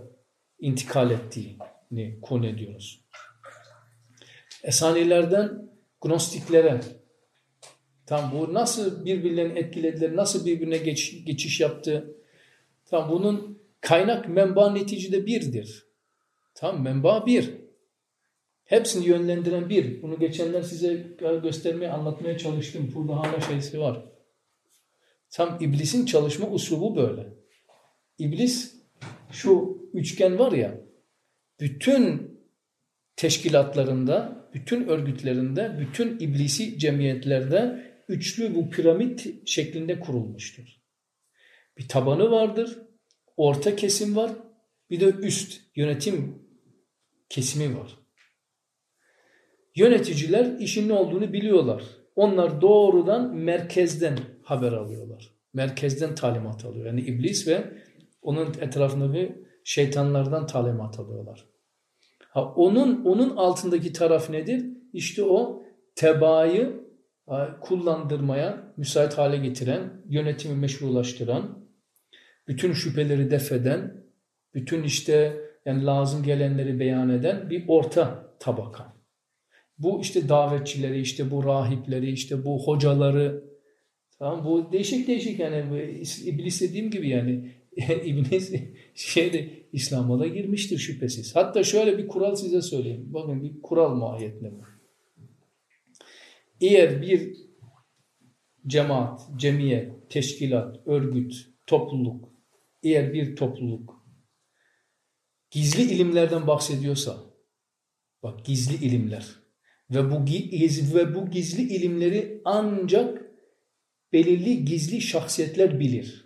intikal ettiğini konu ediyoruz. Esanilerden Gnostiklere tam bu nasıl birbirlerini etkilediler, nasıl birbirine geç, geçiş yaptı. Tam bunun kaynak menba neticede birdir. Tam menba bir. Hepsini yönlendiren bir. Bunu geçenler size göstermeye, anlatmaya çalıştım. Burada hala şeysi var. Tam iblisin çalışma usubu böyle. İblis şu üçgen var ya bütün teşkilatlarında, bütün örgütlerinde, bütün iblisi cemiyetlerde üçlü bu piramit şeklinde kurulmuştur. Bir tabanı vardır, orta kesim var, bir de üst yönetim kesimi var. Yöneticiler işin ne olduğunu biliyorlar. Onlar doğrudan merkezden haber alıyorlar. Merkezden talimat alıyor. Yani iblis ve onun etrafındaki şeytanlardan talimat alıyorlar. Ha, onun onun altındaki taraf nedir? İşte o tebaayı kullandırmaya müsait hale getiren, yönetimi meşrulaştıran, bütün şüpheleri defeden, bütün işte yani lazım gelenleri beyan eden bir orta tabaka. Bu işte davetçileri, işte bu rahipleri, işte bu hocaları, tamam bu değişik değişik yani bu iblis dediğim gibi yani (laughs) iblis şeyde İslam'a da girmiştir şüphesiz. Hatta şöyle bir kural size söyleyeyim. Bakın bir kural mahiyetinde bu. Eğer bir cemaat, cemiyet, teşkilat, örgüt, topluluk, eğer bir topluluk gizli ilimlerden bahsediyorsa, bak gizli ilimler, ve bu, ve bu gizli ilimleri ancak belirli gizli şahsiyetler bilir.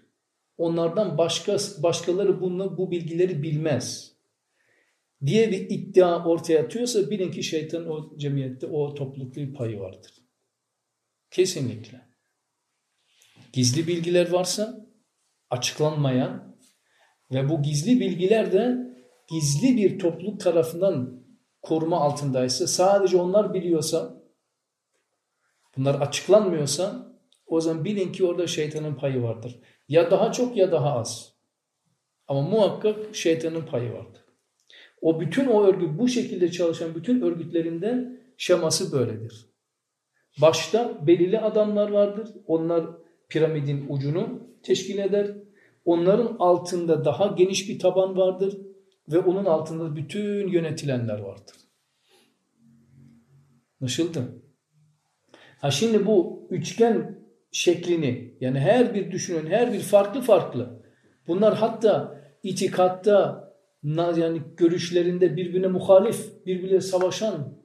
Onlardan başka başkaları bunu, bu bilgileri bilmez diye bir iddia ortaya atıyorsa bilin ki şeytanın o cemiyette, o toplulukta bir payı vardır. Kesinlikle. gizli bilgiler varsa açıklanmayan ve bu gizli bilgiler de gizli bir topluluk tarafından koruma altındaysa, sadece onlar biliyorsa, bunlar açıklanmıyorsa o zaman bilin ki orada şeytanın payı vardır. Ya daha çok ya daha az. Ama muhakkak şeytanın payı vardır. O bütün o örgüt, bu şekilde çalışan bütün örgütlerinde şeması böyledir. Başta belirli adamlar vardır. Onlar piramidin ucunu teşkil eder. Onların altında daha geniş bir taban vardır ve onun altında bütün yönetilenler vardır. Anlaşıldı? Ha şimdi bu üçgen şeklini yani her bir düşünün her bir farklı farklı. Bunlar hatta itikatta yani görüşlerinde birbirine muhalif, birbirine savaşan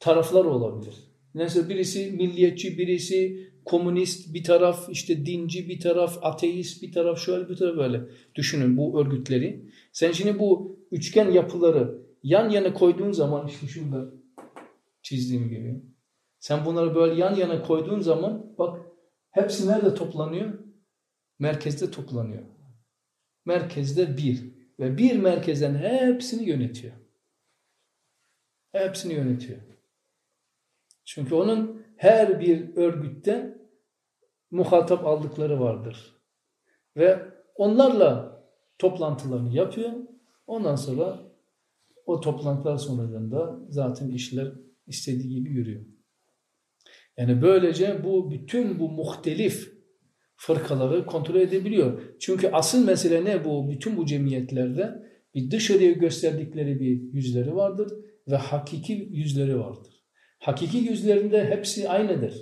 taraflar olabilir. Mesela birisi milliyetçi, birisi komünist bir taraf, işte dinci bir taraf, ateist bir taraf, şöyle bir taraf böyle. Düşünün bu örgütleri. Sen şimdi bu üçgen yapıları yan yana koyduğun zaman (laughs) işte şurada çizdiğim gibi. Sen bunları böyle yan yana koyduğun zaman bak hepsi nerede toplanıyor? Merkezde toplanıyor. Merkezde bir. Ve bir merkezden hepsini yönetiyor. Hepsini yönetiyor. Çünkü onun her bir örgütte muhatap aldıkları vardır. Ve onlarla toplantılarını yapıyor. Ondan sonra o toplantılar sonucunda zaten işler istediği gibi yürüyor. Yani böylece bu bütün bu muhtelif fırkaları kontrol edebiliyor. Çünkü asıl mesele ne bu? Bütün bu cemiyetlerde bir dışarıya gösterdikleri bir yüzleri vardır ve hakiki yüzleri vardır. Hakiki yüzlerinde hepsi aynıdır.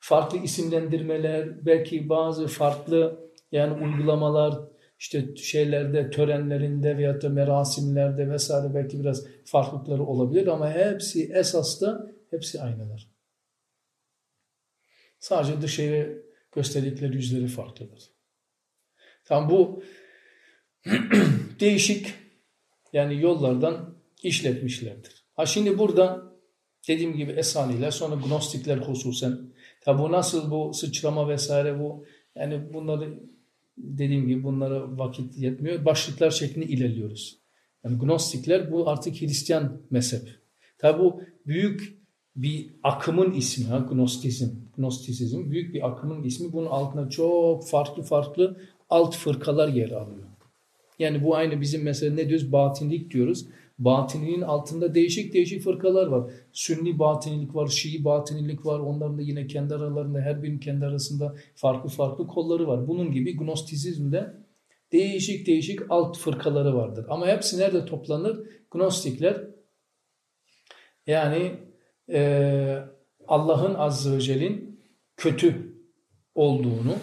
Farklı isimlendirmeler, belki bazı farklı yani uygulamalar, işte şeylerde, törenlerinde veyahut da merasimlerde vesaire belki biraz farklılıkları olabilir ama hepsi esasda hepsi aynıdır. Sadece dışarı gösterdikleri yüzleri farklıdır. Tam bu (clears throat) değişik yani yollardan işletmişlerdir. Ha şimdi burada dediğim gibi Esaniler sonra Gnostikler hususen. Tabi bu nasıl bu sıçrama vesaire bu yani bunları dediğim gibi bunlara vakit yetmiyor. Başlıklar şeklinde ilerliyoruz. Yani Gnostikler bu artık Hristiyan mezhep. Tabi bu büyük bir akımın ismi ha Gnostizm. Gnostizm büyük bir akımın ismi. Bunun altında çok farklı farklı alt fırkalar yer alıyor. Yani bu aynı bizim mesela ne diyoruz? Batinlik diyoruz. Batiniliğin altında değişik değişik fırkalar var. Sünni batinilik var, Şii batinilik var. Onların da yine kendi aralarında her birinin kendi arasında farklı farklı kolları var. Bunun gibi Gnostizmde değişik değişik alt fırkaları vardır. Ama hepsi nerede toplanır? Gnostikler yani e, Allah'ın Azze ve Celle'in kötü olduğunu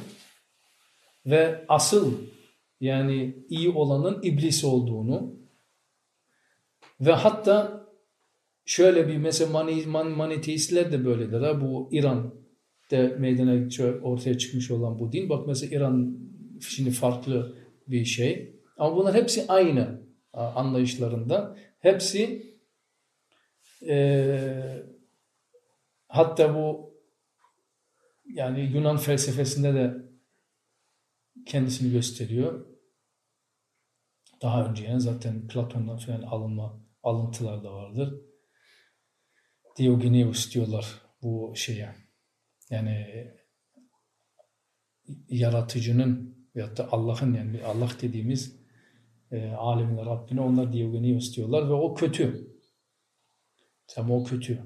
ve asıl yani iyi olanın iblis olduğunu ve hatta şöyle bir mesela mani, man, maniteistler de böyledir. Bu İran'da meydana ortaya çıkmış olan bu din. Bak mesela İran şimdi farklı bir şey. Ama bunlar hepsi aynı anlayışlarında. Hepsi e, hatta bu yani Yunan felsefesinde de kendisini gösteriyor. Daha önce yani zaten Platon'dan falan alınma alıntılar da vardır. Diogenes diyorlar bu şeye. Yani yaratıcının veyahut da Allah'ın yani Allah dediğimiz e, alemin Rabbine onlar Diogenes diyorlar ve o kötü. Tamam o kötü.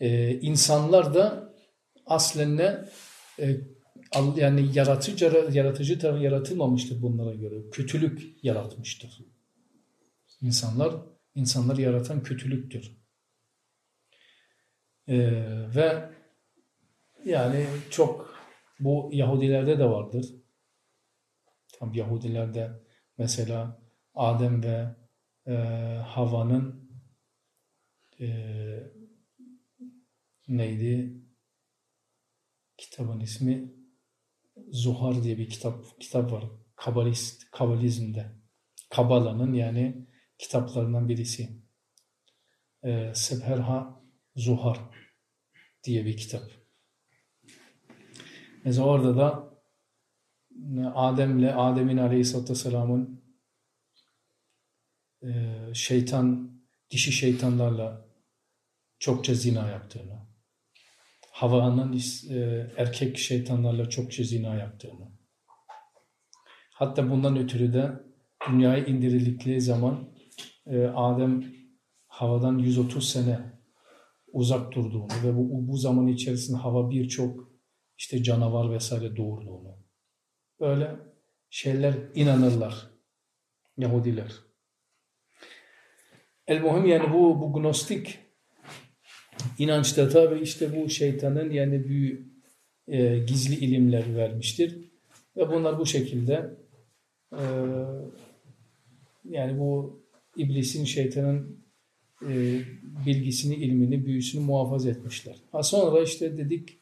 E, insanlar da aslen e, yani yaratıcı yaratıcı tarafı yaratılmamıştır bunlara göre. Kötülük yaratmıştır. İnsanlar, insanları yaratan kötülüktür. Ee, ve yani çok bu Yahudilerde de vardır. Tam Yahudilerde mesela Adem ve e, Havva'nın e, neydi? Kitabın ismi Zuhar diye bir kitap kitap var. Kabalist, Kabalizm'de. Kabala'nın yani kitaplarından birisi. E, Sebherha Zuhar diye bir kitap. Mesela orada da Adem'le Adem'in aleyhissalatü vesselamın e, şeytan, dişi şeytanlarla çokça zina yaptığını, Havva'nın e, erkek şeytanlarla çokça zina yaptığını, hatta bundan ötürü de dünyaya indirildikleri zaman e, Adem havadan 130 sene uzak durduğunu ve bu, bu zaman içerisinde hava birçok işte canavar vesaire doğurduğunu. Böyle şeyler inanırlar Yahudiler. El muhim yani bu, bu gnostik inançta tabi işte bu şeytanın yani büyük e, gizli ilimler vermiştir. Ve bunlar bu şekilde e, yani bu iblisin, şeytanın e, bilgisini, ilmini, büyüsünü muhafaza etmişler. Ha sonra işte dedik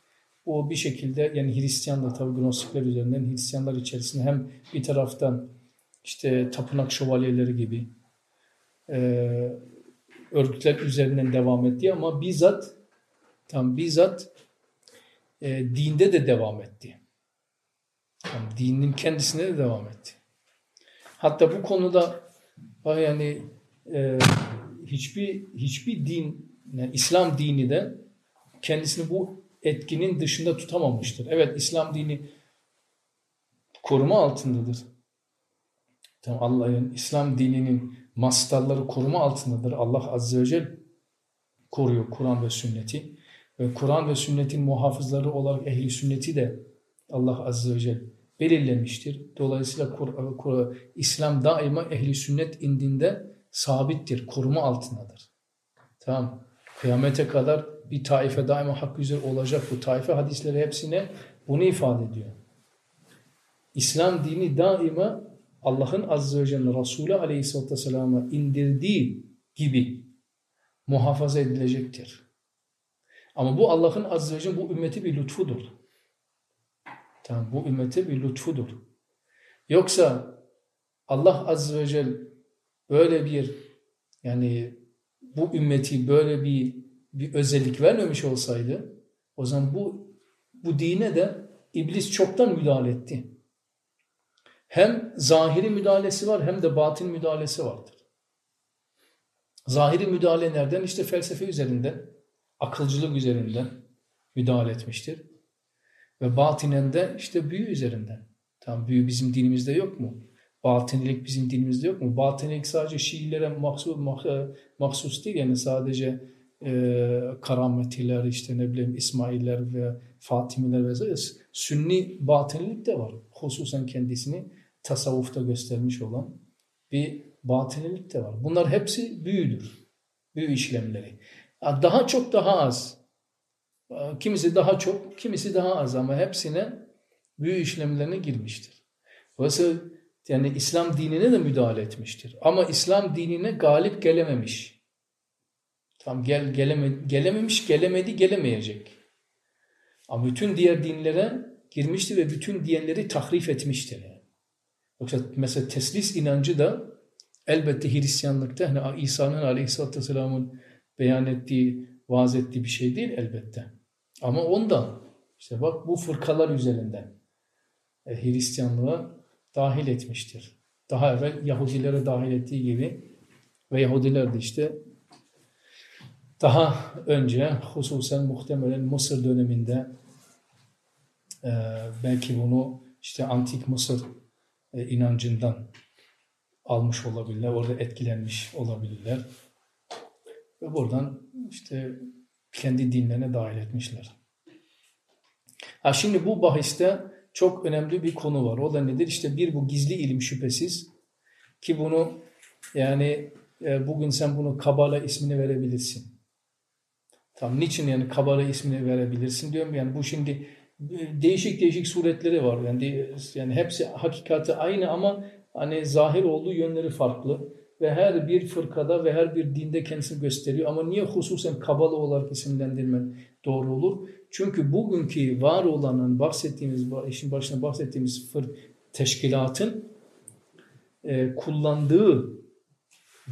o bir şekilde yani Hristiyanlar tabi Gnostikler üzerinden Hristiyanlar içerisinde hem bir taraftan işte tapınak şövalyeleri gibi e, örgütler üzerinden devam etti ama bizzat tam bizzat e, dinde de devam etti. Yani dinin kendisine de devam etti. Hatta bu konuda yani e, hiçbir hiçbir din, yani İslam dini de kendisini bu etkinin dışında tutamamıştır. Evet İslam dini koruma altındadır. Tamam, Allah'ın İslam dininin mastarları koruma altındadır. Allah Azze ve Celle koruyor Kur'an ve sünneti. Ve Kur'an ve sünnetin muhafızları olarak ehli sünneti de Allah Azze ve Celle belirlemiştir. Dolayısıyla Kur, Kur, İslam daima ehli sünnet indinde sabittir, koruma altındadır. Tamam. Kıyamete kadar bir taife daima hak üzere olacak. Bu taife hadisleri hepsine bunu ifade ediyor. İslam dini daima Allah'ın Azze ve Celle Resulü Aleyhisselatü Vesselam'a indirdiği gibi muhafaza edilecektir. Ama bu Allah'ın Azze ve Celle bu ümmeti bir lütfudur. Tamam, bu ümmete bir lütfudur. Yoksa Allah Azze ve Celle böyle bir yani bu ümmeti böyle bir bir özellik vermemiş olsaydı o zaman bu bu dine de iblis çoktan müdahale etti. Hem zahiri müdahalesi var hem de batın müdahalesi vardır. Zahiri müdahale nereden? İşte felsefe üzerinden, akılcılık üzerinden müdahale etmiştir. Ve batinen de işte büyü üzerinden. Tamam büyü bizim dinimizde yok mu? Batinilik bizim dinimizde yok mu? Batinilik sadece Şiilere mahsus, mahsus değil yani sadece e, Karametiler işte ne bileyim İsmailler ve Fatimiler vesaire. Sünni batinilik de var. Hususen kendisini tasavvufta göstermiş olan bir batinilik de var. Bunlar hepsi büyüdür. Büyü işlemleri. Daha çok daha az. Kimisi daha çok, kimisi daha az ama hepsine büyü işlemlerine girmiştir. Dolayısıyla yani İslam dinine de müdahale etmiştir. Ama İslam dinine galip gelememiş. Tam gel, geleme, gelememiş, gelemedi, gelemeyecek. Ama bütün diğer dinlere girmiştir ve bütün diyenleri tahrif etmiştir. Yani. Yoksa mesela teslis inancı da elbette Hristiyanlıkta hani İsa'nın aleyhissalatü vesselamın beyan ettiği, vaaz ettiği bir şey değil elbette. Ama ondan işte bak bu fırkalar üzerinden e, Hristiyanlığa dahil etmiştir. Daha evvel Yahudilere dahil ettiği gibi ve Yahudiler de işte daha önce hususen muhtemelen Mısır döneminde e, belki bunu işte antik Mısır e, inancından almış olabilirler, orada etkilenmiş olabilirler. Ve buradan işte kendi dinlerine dahil etmişler. Ha şimdi bu bahiste çok önemli bir konu var. O da nedir? İşte bir bu gizli ilim şüphesiz ki bunu yani e, bugün sen bunu Kabala ismini verebilirsin. Tam niçin yani Kabala ismini verebilirsin diyorum. Yani bu şimdi değişik değişik suretleri var. Yani, yani hepsi hakikati aynı ama hani zahir olduğu yönleri farklı ve her bir fırkada ve her bir dinde kendisini gösteriyor. Ama niye hususen Kabala olarak isimlendirmen doğru olur? Çünkü bugünkü var olanın bahsettiğimiz, işin başına bahsettiğimiz fır, teşkilatın e, kullandığı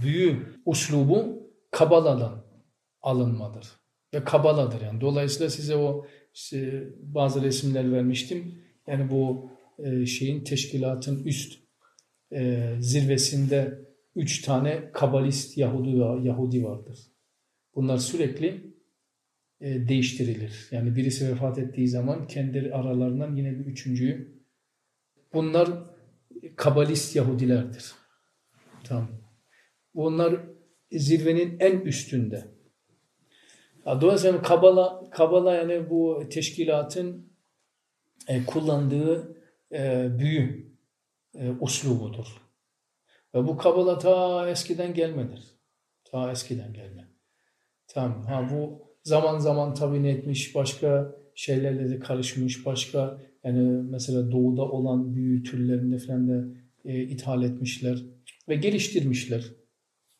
büyü uslubu Kabala'dan alınmadır. Ve Kabala'dır yani. Dolayısıyla size o işte bazı resimler vermiştim. Yani bu e, şeyin teşkilatın üst e, zirvesinde üç tane kabalist Yahudi, Yahudi vardır. Bunlar sürekli e, değiştirilir. Yani birisi vefat ettiği zaman kendi aralarından yine bir üçüncüyü. Bunlar kabalist Yahudilerdir. Tamam. Bunlar zirvenin en üstünde. Dolayısıyla Kabala, Kabala yani bu teşkilatın e, kullandığı e, büyü e, uslubudur. Ve bu Kabala ta eskiden gelmedir. Ta eskiden gelme. Tamam. Ha bu zaman zaman tabii ne etmiş başka şeylerle de karışmış. Başka yani mesela doğuda olan büyü türlerinde falan da e, ithal etmişler ve geliştirmişler.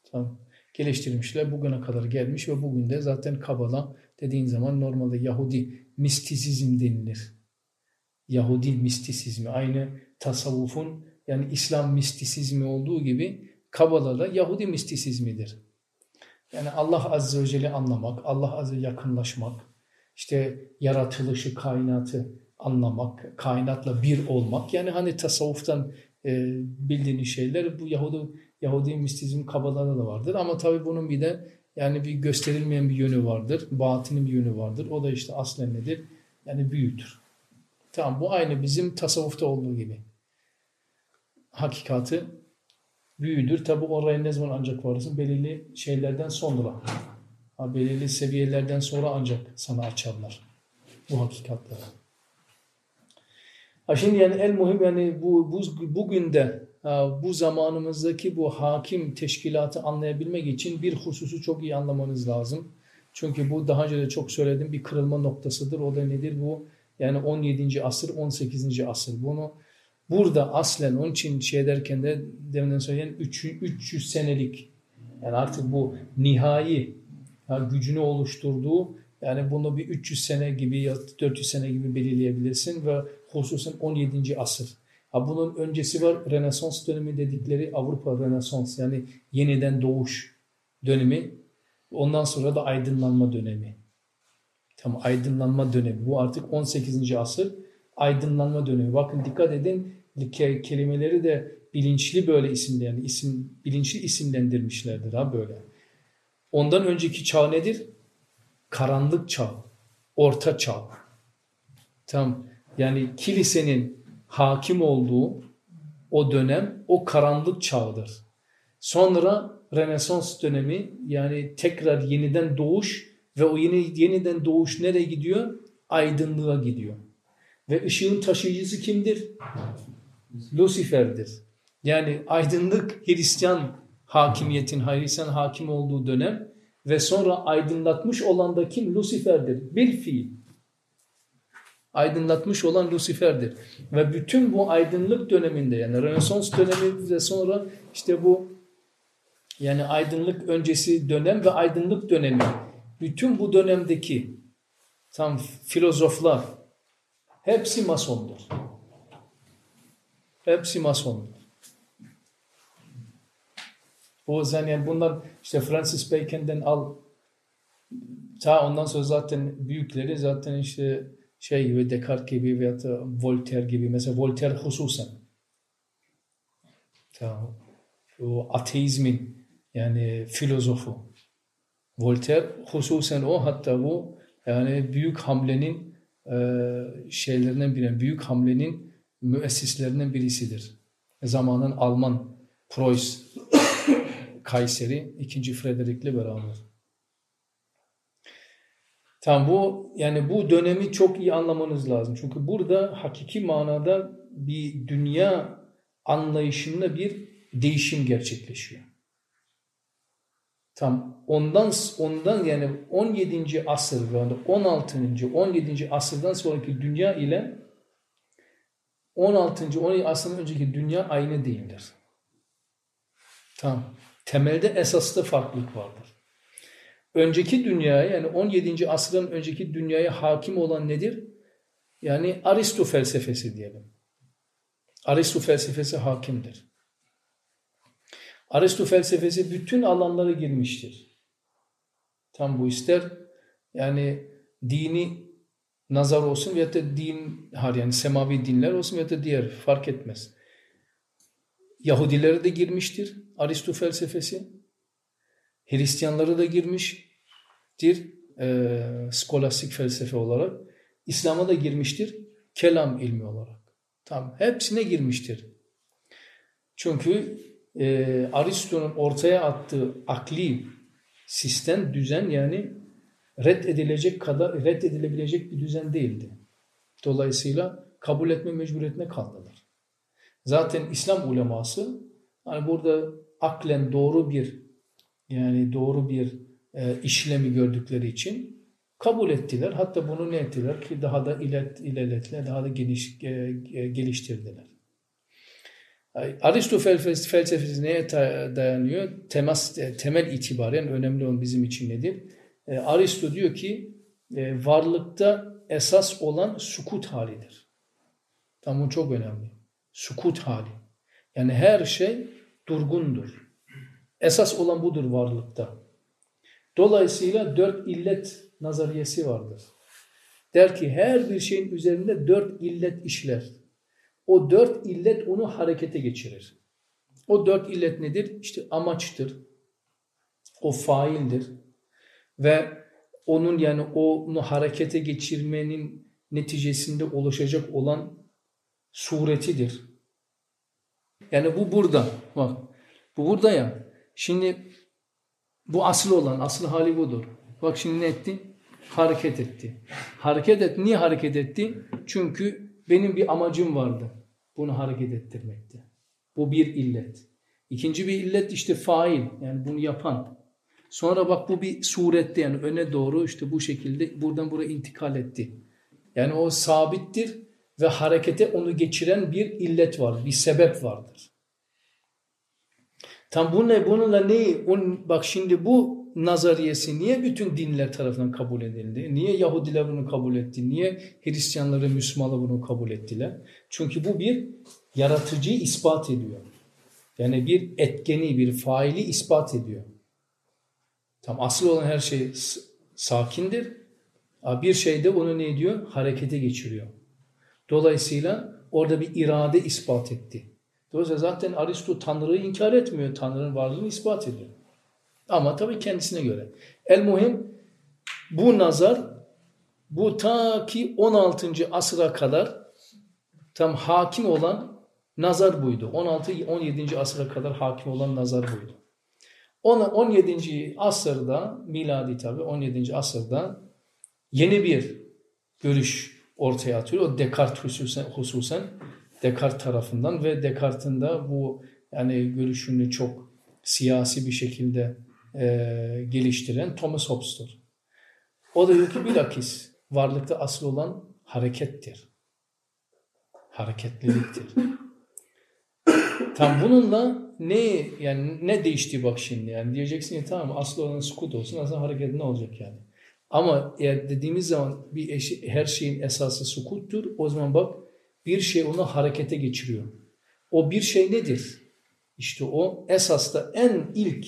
Tamam. Geliştirmişler. Bugüne kadar gelmiş ve bugün de zaten Kabala dediğin zaman normalde Yahudi mistisizm denilir. Yahudi mistisizmi aynı tasavvufun yani İslam mistisizmi olduğu gibi Kabala da Yahudi mistisizmidir. Yani Allah Azze ve Celle anlamak, Allah Azze yakınlaşmak, işte yaratılışı, kainatı anlamak, kainatla bir olmak. Yani hani tasavvuftan e, bildiğiniz şeyler bu Yahudi Yahudi mistizm kabalada da vardır. Ama tabii bunun bir de yani bir gösterilmeyen bir yönü vardır. Batinin bir yönü vardır. O da işte aslen nedir? Yani büyütür. Tamam bu aynı bizim tasavvufta olduğu gibi. Hakikati büyüdür. Tabi oraya ne zaman ancak varırsın? Belirli şeylerden sonra. Ha, belirli seviyelerden sonra ancak sana açarlar. Bu hakikatları. Ha şimdi yani en muhim yani bu, bu bugün de bu zamanımızdaki bu hakim teşkilatı anlayabilmek için bir hususu çok iyi anlamanız lazım. Çünkü bu daha önce de çok söyledim bir kırılma noktasıdır. O da nedir? Bu yani 17. asır, 18. asır. Bunu burada aslen onun için şey derken de deminden söyleyen 300 senelik yani artık bu nihai yani gücünü oluşturduğu yani bunu bir 300 sene gibi ya 400 sene gibi belirleyebilirsin ve hususen 17. asır. Ha bunun öncesi var Rönesans dönemi dedikleri Avrupa Rönesans yani yeniden doğuş dönemi. Ondan sonra da aydınlanma dönemi. Tamam aydınlanma dönemi. Bu artık 18. asır aydınlanma dönemi. Bakın dikkat edin kelimeleri de bilinçli böyle isimler yani isim bilinçli isimlendirmişlerdir ha böyle. Ondan önceki çağ nedir? Karanlık çağ, orta çağ. Tam yani kilisenin hakim olduğu o dönem o karanlık çağdır. Sonra Rönesans dönemi yani tekrar yeniden doğuş ve o yeni yeniden doğuş nereye gidiyor? Aydınlığa gidiyor. Ve ışığın taşıyıcısı kimdir? Lucifer'dir. Yani aydınlık Hristiyan hakimiyetin, Hristiyan hakim olduğu dönem ve sonra aydınlatmış olan da kim? Lucifer'dir. Bir fiil. Aydınlatmış olan Lucifer'dir. Ve bütün bu aydınlık döneminde yani Rönesans dönemi ve sonra işte bu yani aydınlık öncesi dönem ve aydınlık dönemi bütün bu dönemdeki tam filozoflar hepsi masondur. Hepsi masondur. O yüzden yani bunlar işte Francis Bacon'den al ta ondan sonra zaten büyükleri zaten işte şey gibi Descartes gibi veya Voltaire gibi mesela Voltaire hususen o ateizmin yani filozofu Voltaire hususen o hatta bu yani büyük hamlenin e, şeylerinden biri, büyük hamlenin müessislerinden birisidir. Zamanın Alman Preuss (coughs) Kayseri 2. Frederick'le beraber. Tam bu yani bu dönemi çok iyi anlamanız lazım. Çünkü burada hakiki manada bir dünya anlayışında bir değişim gerçekleşiyor. Tam ondan ondan yani 17. asır ve 16. 17. asırdan sonraki dünya ile 16. 17. asırdan önceki dünya aynı değildir. Tam temelde esaslı farklılık vardır. Önceki dünyaya yani 17. asırın önceki dünyaya hakim olan nedir? Yani Aristo felsefesi diyelim. Aristo felsefesi hakimdir. Aristo felsefesi bütün alanlara girmiştir. Tam bu ister yani dini nazar olsun veya da din har yani semavi dinler olsun veya da diğer fark etmez. Yahudilere de girmiştir Aristo felsefesi. Hristiyanları da girmiştir e, skolastik felsefe olarak. İslam'a da girmiştir kelam ilmi olarak. Tam hepsine girmiştir. Çünkü e, Aristo'nun ortaya attığı akli sistem, düzen yani reddedilecek kadar reddedilebilecek bir düzen değildi. Dolayısıyla kabul etme mecburiyetine kaldılar. Zaten İslam uleması hani burada aklen doğru bir yani doğru bir e, işlemi gördükleri için kabul ettiler. Hatta bunu ne ettiler ki daha da ilet, ilerlettiler, daha da geliş, e, e, geliştirdiler. Aristo felsefesi neye dayanıyor? Temas, e, temel itibaren önemli olan bizim için nedir? E, Aristo diyor ki e, varlıkta esas olan sukut halidir. Tam bu çok önemli. Sukut hali. Yani her şey durgundur. Esas olan budur varlıkta. Dolayısıyla dört illet nazariyesi vardır. Der ki her bir şeyin üzerinde dört illet işler. O dört illet onu harekete geçirir. O dört illet nedir? İşte amaçtır. O faildir. Ve onun yani onu harekete geçirmenin neticesinde oluşacak olan suretidir. Yani bu burada. Bak. Bu burada ya. Şimdi bu asıl olan, asıl hali budur. Bak şimdi ne etti? Hareket etti. Hareket et. Niye hareket etti? Çünkü benim bir amacım vardı. Bunu hareket ettirmekti. Bu bir illet. İkinci bir illet işte fail. Yani bunu yapan. Sonra bak bu bir surette yani öne doğru işte bu şekilde buradan buraya intikal etti. Yani o sabittir ve harekete onu geçiren bir illet var, bir sebep vardır. Tam bu ne? Bununla ne? Bak şimdi bu nazariyesi niye bütün dinler tarafından kabul edildi? Niye Yahudiler bunu kabul etti? Niye Hristiyanları, Müslümanlar bunu kabul ettiler? Çünkü bu bir yaratıcıyı ispat ediyor. Yani bir etkeni, bir faili ispat ediyor. Tam asıl olan her şey sakindir. Bir şey de onu ne ediyor? Harekete geçiriyor. Dolayısıyla orada bir irade ispat etti. Dolayısıyla zaten Aristo Tanrı'yı inkar etmiyor. Tanrı'nın varlığını ispat ediyor. Ama tabii kendisine göre. El muhim bu nazar bu ta ki 16. asıra kadar tam hakim olan nazar buydu. 16-17. asıra kadar hakim olan nazar buydu. 17. asırda miladi tabi 17. asırda yeni bir görüş ortaya atıyor. O Descartes hususen, hususen Descartes tarafından ve Descartes'in de bu yani görüşünü çok siyasi bir şekilde e, geliştiren Thomas Hobbes'tur. O da diyor ki bilakis varlıkta asıl olan harekettir. Hareketliliktir. Tam bununla ne yani ne değişti bak şimdi yani diyeceksin ki tamam asıl olan sukut olsun aslında hareket ne olacak yani. Ama eğer dediğimiz zaman bir eşi, her şeyin esası sukuttur o zaman bak bir şey onu harekete geçiriyor. O bir şey nedir? İşte o esasta en ilk,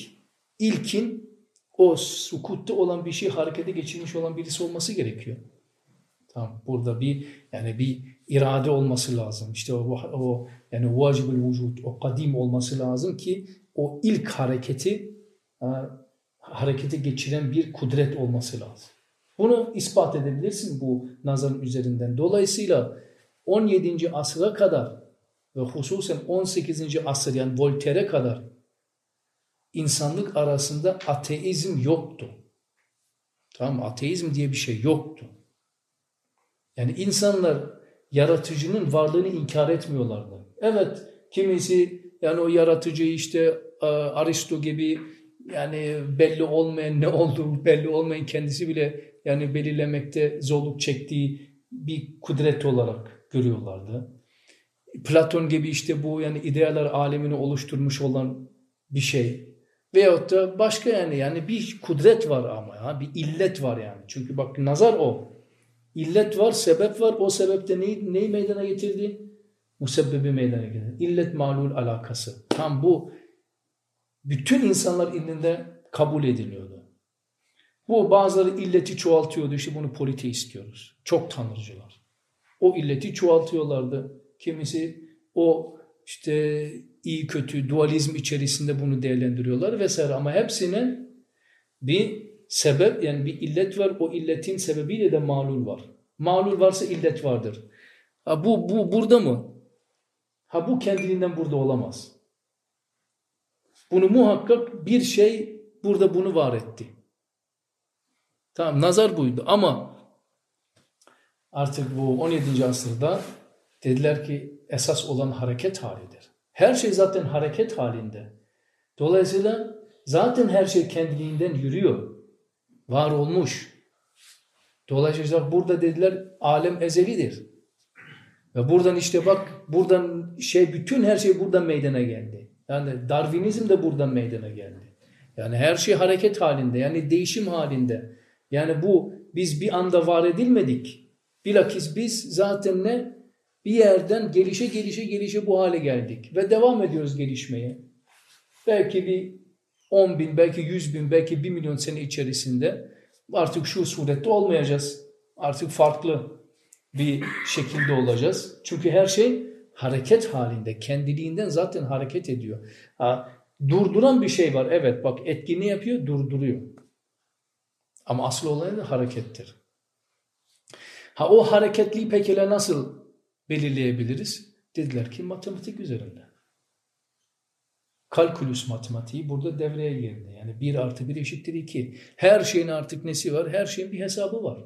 ilkin o sukutta olan bir şey harekete geçirmiş olan birisi olması gerekiyor. Tamam burada bir yani bir irade olması lazım. İşte o, o yani vacibül vücut, o kadim olması lazım ki o ilk hareketi ha, harekete geçiren bir kudret olması lazım. Bunu ispat edebilirsin bu nazarın üzerinden. Dolayısıyla 17. asıra kadar ve hususen 18. asır yani Voltaire'e kadar insanlık arasında ateizm yoktu. Tamam Ateizm diye bir şey yoktu. Yani insanlar yaratıcının varlığını inkar etmiyorlardı. Evet kimisi yani o yaratıcıyı işte e, Aristo gibi yani belli olmayan ne olduğu belli olmayan kendisi bile yani belirlemekte zorluk çektiği bir kudret olarak görüyorlardı. Platon gibi işte bu yani idealar alemini oluşturmuş olan bir şey. Veyahut da başka yani yani bir kudret var ama ya bir illet var yani. Çünkü bak nazar o. İllet var, sebep var. O sebepte neyi, neyi meydana getirdi? Musebbebi meydana getirdi. İllet malul alakası. Tam bu bütün insanlar indinde kabul ediliyordu. Bu bazıları illeti çoğaltıyordu işte bunu polite istiyoruz. Çok tanrıcılar. O illeti çoğaltıyorlardı. Kimisi o işte iyi kötü dualizm içerisinde bunu değerlendiriyorlar vesaire ama hepsine bir sebep yani bir illet var. O illetin sebebiyle de malul var. Malul varsa illet vardır. Ha bu bu burada mı? Ha bu kendiliğinden burada olamaz. Bunu muhakkak bir şey burada bunu var etti. Tamam nazar buydu ama artık bu 17. asırda dediler ki esas olan hareket halidir. Her şey zaten hareket halinde. Dolayısıyla zaten her şey kendiliğinden yürüyor. Var olmuş. Dolayısıyla burada dediler alem ezelidir. Ve buradan işte bak buradan şey bütün her şey buradan meydana geldi. Yani Darwinizm de buradan meydana geldi. Yani her şey hareket halinde yani değişim halinde. Yani bu biz bir anda var edilmedik. Bilakis biz zaten ne? Bir yerden gelişe gelişe gelişe bu hale geldik. Ve devam ediyoruz gelişmeye. Belki bir 10 bin, belki 100 bin, belki 1 milyon sene içerisinde artık şu surette olmayacağız. Artık farklı bir şekilde olacağız. Çünkü her şey hareket halinde, kendiliğinden zaten hareket ediyor. Ha, durduran bir şey var. Evet bak etki ne yapıyor? Durduruyor. Ama asıl olan da harekettir. Ha o hareketliği pekala nasıl belirleyebiliriz? Dediler ki matematik üzerinde. Kalkülüs matematiği burada devreye girdi. Yani 1 artı 1 eşittir 2. Her şeyin artık nesi var? Her şeyin bir hesabı var.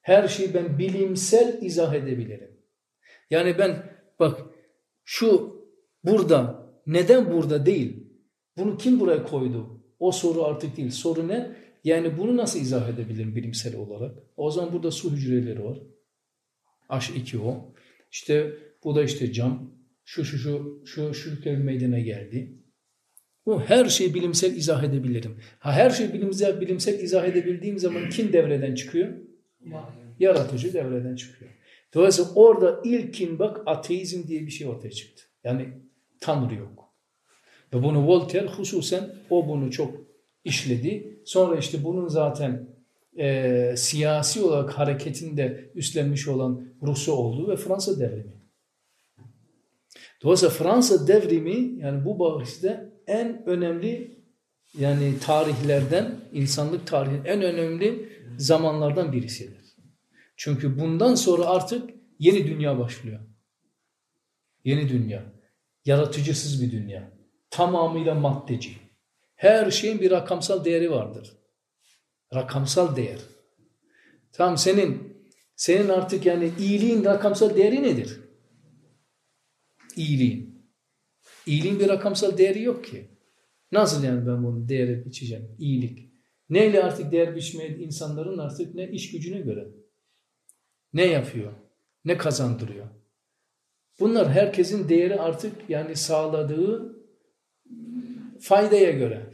Her şeyi ben bilimsel izah edebilirim. Yani ben bak şu burada neden burada değil? Bunu kim buraya koydu? O soru artık değil. Soru ne? Yani bunu nasıl izah edebilirim bilimsel olarak? O zaman burada su hücreleri var. H2O. İşte bu da işte cam. Şu şu şu şu şu meydana geldi. Bu her şeyi bilimsel izah edebilirim. Ha her şeyi bilimsel bilimsel izah edebildiğim zaman kim devreden çıkıyor? Yaratıcı devreden çıkıyor. Dolayısıyla orada ilkin bak ateizm diye bir şey ortaya çıktı. Yani Tanrı yok. Ve bunu Voltaire hususen o bunu çok işledi. Sonra işte bunun zaten e, siyasi olarak hareketinde üstlenmiş olan Rusya oldu ve Fransa devrimi. Dolayısıyla Fransa devrimi yani bu bahiste en önemli yani tarihlerden, insanlık tarihinin en önemli zamanlardan birisidir. Çünkü bundan sonra artık yeni dünya başlıyor. Yeni dünya. Yaratıcısız bir dünya. Tamamıyla maddeci. Her şeyin bir rakamsal değeri vardır. Rakamsal değer. Tamam senin senin artık yani iyiliğin rakamsal değeri nedir? İyiliğin. İyiliğin bir rakamsal değeri yok ki. Nasıl yani ben bunu değer biçeceğim? İyilik. Neyle artık değer biçmeye insanların artık ne iş gücüne göre. Ne yapıyor? Ne kazandırıyor? Bunlar herkesin değeri artık yani sağladığı faydaya göre.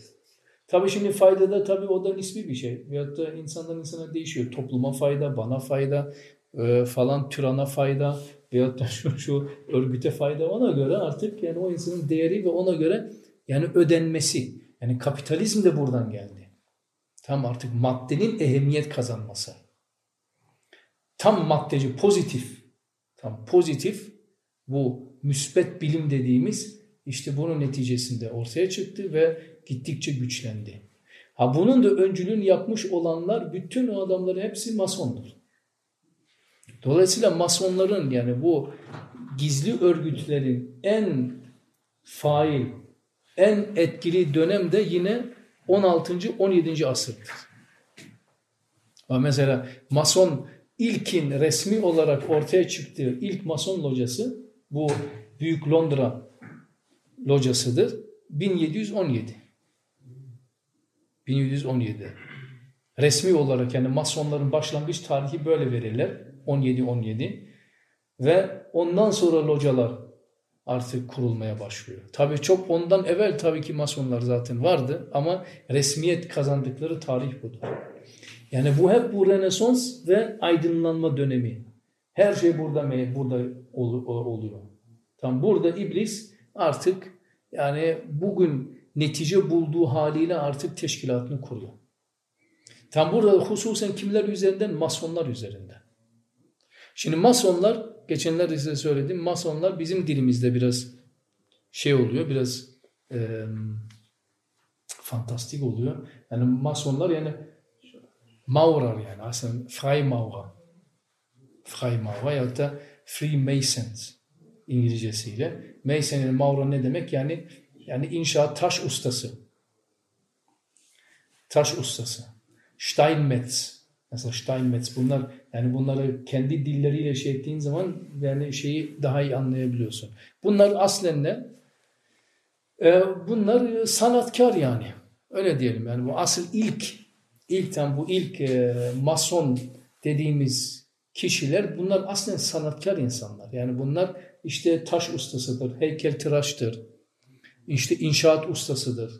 Tabii şimdi fayda da tabii o da nispi bir şey. Veyahut da insandan insana değişiyor. Topluma fayda, bana fayda, e, falan türana fayda veyahut da (laughs) şu, şu örgüte fayda ona göre artık yani o insanın değeri ve ona göre yani ödenmesi. Yani kapitalizm de buradan geldi. Tam artık maddenin ehemmiyet kazanması. Tam maddeci, pozitif. Tam pozitif bu müsbet bilim dediğimiz işte bunun neticesinde ortaya çıktı ve gittikçe güçlendi. Ha bunun da öncülüğünü yapmış olanlar bütün o adamların hepsi masondur. Dolayısıyla masonların yani bu gizli örgütlerin en fail, en etkili dönem de yine 16. 17. asırdır. Ama mesela mason ilkin resmi olarak ortaya çıktığı ilk mason locası bu Büyük Londra locasıdır. 1717. 1717. Resmi olarak yani masonların başlangıç tarihi böyle verirler. 17-17 ve ondan sonra localar artık kurulmaya başlıyor. Tabii çok ondan evvel tabii ki masonlar zaten vardı ama resmiyet kazandıkları tarih budur. Yani bu hep bu Rönesans ve aydınlanma dönemi. Her şey burada burada oluyor. Tam burada iblis artık yani bugün netice bulduğu haliyle artık teşkilatını kuruyor. Tam burada hususen kimler üzerinden? Masonlar üzerinden. Şimdi masonlar, geçenlerde size söyledim, masonlar bizim dilimizde biraz şey oluyor, biraz e, fantastik oluyor. Yani masonlar yani Maurer yani aslında Freimaurer. Freimaurer ya da Freemasons İngilizcesiyle. Yani Maurer ne demek? Yani yani inşaat taş ustası. Taş ustası. Steinmetz. Mesela Steinmetz bunlar yani bunları kendi dilleriyle şey ettiğin zaman yani şeyi daha iyi anlayabiliyorsun. Bunlar aslen ne? Ee, bunlar sanatkar yani. Öyle diyelim yani bu asıl ilk ilkten bu ilk e, mason dediğimiz kişiler bunlar aslen sanatkar insanlar. Yani bunlar işte taş ustasıdır, heykel tıraştır, işte inşaat ustasıdır.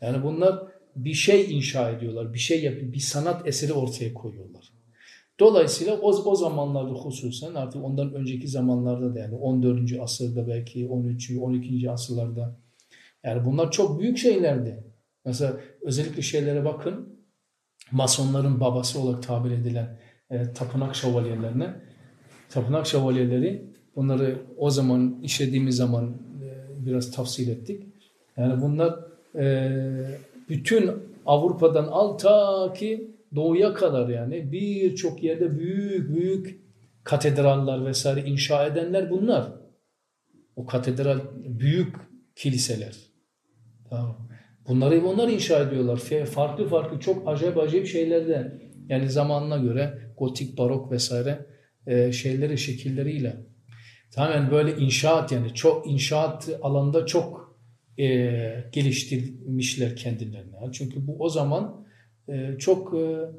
Yani bunlar bir şey inşa ediyorlar, bir şey yapıyor, bir sanat eseri ortaya koyuyorlar. Dolayısıyla o, o zamanlarda hususen artık ondan önceki zamanlarda da yani 14. asırda belki 13. 12. asırlarda yani bunlar çok büyük şeylerdi. Mesela özellikle şeylere bakın. Masonların babası olarak tabir edilen e, tapınak şövalyelerine. Tapınak şövalyeleri bunları o zaman işlediğimiz zaman e, biraz tavsiye ettik. Yani bunlar e, bütün Avrupa'dan al ki doğuya kadar yani birçok yerde büyük büyük katedrallar vesaire inşa edenler bunlar. O katedral büyük kiliseler. Tamam. Bunları onlar inşa ediyorlar. Farklı farklı çok acayip acayip şeylerde. Yani zamanına göre gotik, barok vesaire e, şeyleri, şekilleriyle. Tamamen böyle inşaat yani çok inşaat alanında çok e, geliştirmişler kendilerini. Çünkü bu o zaman e, çok e,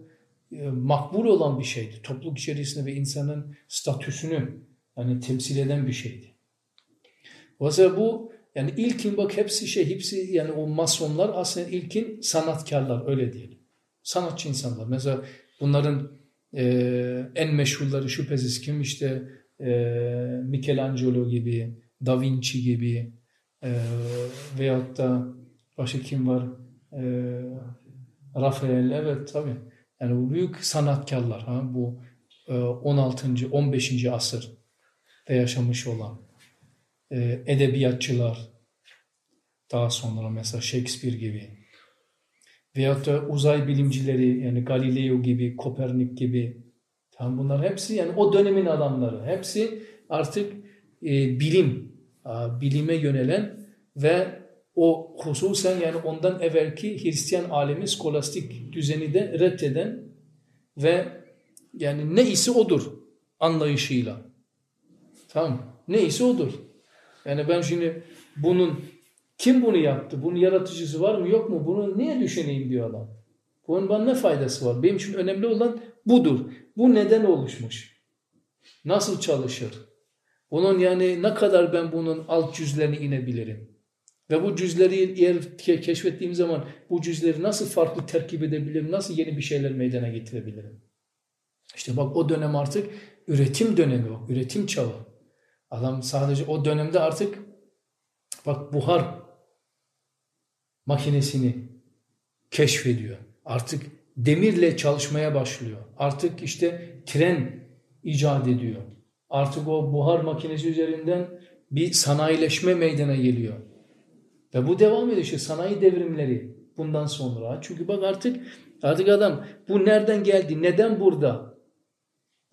e, makbul olan bir şeydi. Topluluk içerisinde ve insanın statüsünü yani temsil eden bir şeydi. Oysa bu yani ilkin bak hepsi şey hepsi yani o masonlar aslında ilkin sanatkarlar öyle diyelim. Sanatçı insanlar. Mesela bunların e, en meşhurları şüphesiz kim işte e, Michelangelo gibi, Da Vinci gibi e, veyahut da başka kim var? E, Rafael evet tabi. Yani bu büyük sanatkarlar ha bu e, 16. 15. asır yaşamış olan e, edebiyatçılar daha sonra mesela Shakespeare gibi veyahut da uzay bilimcileri yani Galileo gibi, Kopernik gibi tam bunlar hepsi yani o dönemin adamları. Hepsi artık e, bilim, a, bilime yönelen ve o hususen yani ondan evvelki Hristiyan alemi skolastik düzeni de reddeden ve yani ne ise odur anlayışıyla. Tamam. Ne ise odur. Yani ben şimdi bunun kim bunu yaptı? Bunun yaratıcısı var mı yok mu? Bunu niye düşüneyim diyor adam. Bunun bana ne faydası var? Benim için önemli olan budur. Bu neden oluşmuş? Nasıl çalışır? Bunun yani ne kadar ben bunun alt cüzlerini inebilirim? Ve bu cüzleri eğer keşfettiğim zaman bu cüzleri nasıl farklı terkip edebilirim? Nasıl yeni bir şeyler meydana getirebilirim? İşte bak o dönem artık üretim dönemi o. Üretim çağı. Adam sadece o dönemde artık bak buhar makinesini keşfediyor. Artık demirle çalışmaya başlıyor. Artık işte tren icat ediyor. Artık o buhar makinesi üzerinden bir sanayileşme meydana geliyor. Ve bu devam ediyor işte sanayi devrimleri bundan sonra. Çünkü bak artık artık adam bu nereden geldi? Neden burada?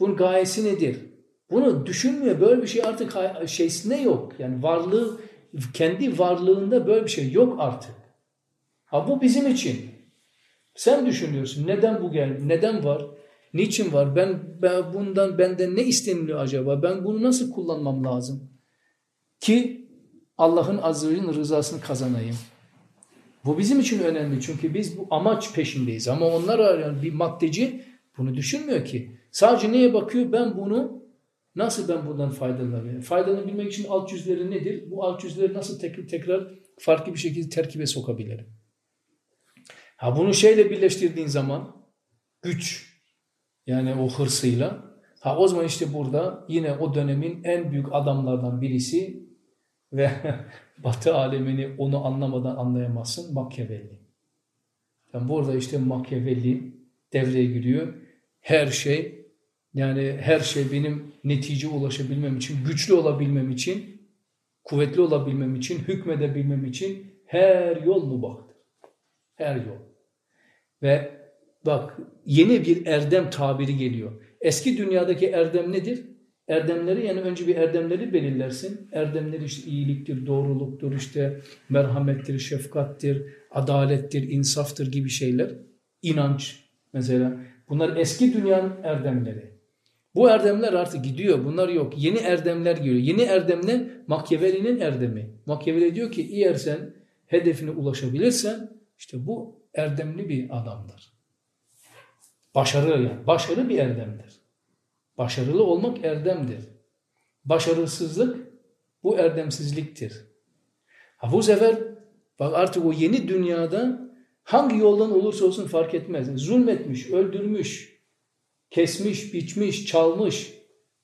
Bunun gayesi nedir? Bunu düşünmüyor. Böyle bir şey artık şeysinde yok. Yani varlığı kendi varlığında böyle bir şey yok artık. Ha bu bizim için. Sen düşünüyorsun neden bu gel, neden var, niçin var, ben, ben bundan benden ne isteniliyor acaba, ben bunu nasıl kullanmam lazım ki Allah'ın azrının rızasını kazanayım. Bu bizim için önemli çünkü biz bu amaç peşindeyiz ama onlar arayan bir maddeci bunu düşünmüyor ki. Sadece neye bakıyor? Ben bunu nasıl ben bundan faydalanabilirim? Faydalanabilmek için alt yüzleri nedir? Bu alt yüzleri nasıl tekrar, tekrar farklı bir şekilde terkibe sokabilirim? Ha bunu şeyle birleştirdiğin zaman güç yani o hırsıyla ha o zaman işte burada yine o dönemin en büyük adamlardan birisi ve (laughs) Batı alemini onu anlamadan anlayamazsın Machiavelli. Yani burada işte Machiavelli devreye giriyor. Her şey yani her şey benim netice ulaşabilmem için, güçlü olabilmem için, kuvvetli olabilmem için, hükmedebilmem için her yol mubahtır. Her yol. Ve bak yeni bir erdem tabiri geliyor. Eski dünyadaki erdem nedir? Erdemleri yani önce bir erdemleri belirlersin. Erdemleri işte iyiliktir, doğruluktur, işte merhamettir, şefkattir, adalettir, insaftır gibi şeyler. İnanç mesela. Bunlar eski dünyanın erdemleri. Bu erdemler artık gidiyor. Bunlar yok. Yeni erdemler geliyor. Yeni erdem ne? Machiavelli'nin erdemi. Machiavelli diyor ki eğer sen hedefine ulaşabilirsen işte bu erdemli bir adamdır. Başarı yani. Başarı bir erdemdir. Başarılı olmak erdemdir. Başarısızlık bu erdemsizliktir. Ha bu sefer bak artık o yeni dünyada hangi yoldan olursa olsun fark etmez. Zulmetmiş, öldürmüş, kesmiş, biçmiş, çalmış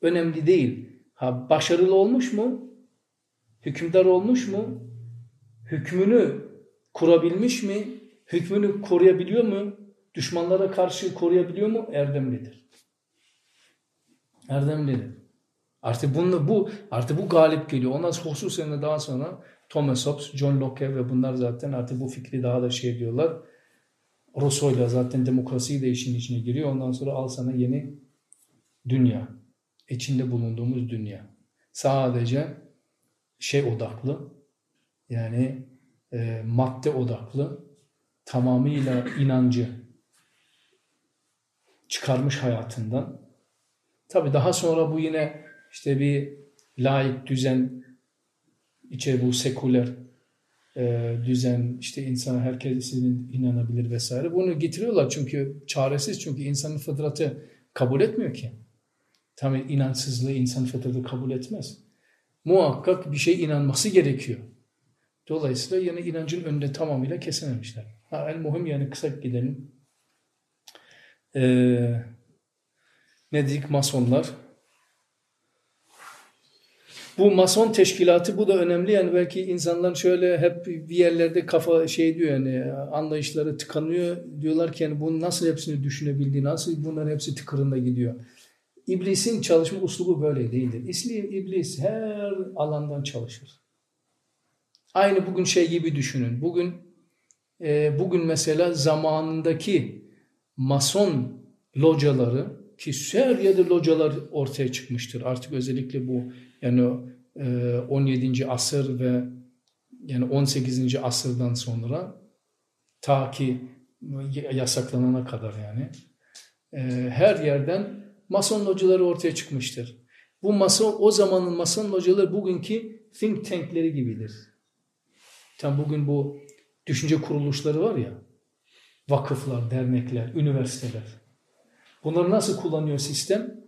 önemli değil. Ha başarılı olmuş mu? Hükümdar olmuş mu? Hükmünü kurabilmiş mi? Hükmünü koruyabiliyor mu? Düşmanlara karşı koruyabiliyor mu? Erdemlidir. Erdemlidir. Artık bunu, bu artık bu galip geliyor. Ondan hususen daha sonra Thomas Hobbes, John Locke ve bunlar zaten artık bu fikri daha da şey diyorlar. Rousseau'yla zaten demokrasi de işin içine giriyor. Ondan sonra al sana yeni dünya. İçinde bulunduğumuz dünya. Sadece şey odaklı yani e, madde odaklı tamamıyla inancı çıkarmış hayatından. Tabi daha sonra bu yine işte bir laik düzen içe bu seküler e, düzen işte insan herkesin inanabilir vesaire. Bunu getiriyorlar çünkü çaresiz çünkü insanın fıtratı kabul etmiyor ki. Tabi inançsızlığı insan fıtratı kabul etmez. Muhakkak bir şey inanması gerekiyor. Dolayısıyla yani inancın önünde tamamıyla kesememişler. Ha, el muhim yani kısa gidelim. Ee, ne dedik masonlar? Bu mason teşkilatı bu da önemli yani belki insanlar şöyle hep bir yerlerde kafa şey diyor yani anlayışları tıkanıyor diyorlar ki yani bunu nasıl hepsini düşünebildiği nasıl bunların hepsi tıkırında gidiyor. İblisin çalışma uslubu böyle değildir. İsli iblis her alandan çalışır. Aynı bugün şey gibi düşünün. Bugün e, bugün mesela zamanındaki mason locaları ki her yerde localar ortaya çıkmıştır. Artık özellikle bu yani 17. E, asır ve yani 18. asırdan sonra ta ki yasaklanana kadar yani e, her yerden mason locaları ortaya çıkmıştır. Bu mason o zamanın mason locaları bugünkü think tankleri gibidir. Tam bugün bu düşünce kuruluşları var ya vakıflar, dernekler, üniversiteler. Bunları nasıl kullanıyor sistem?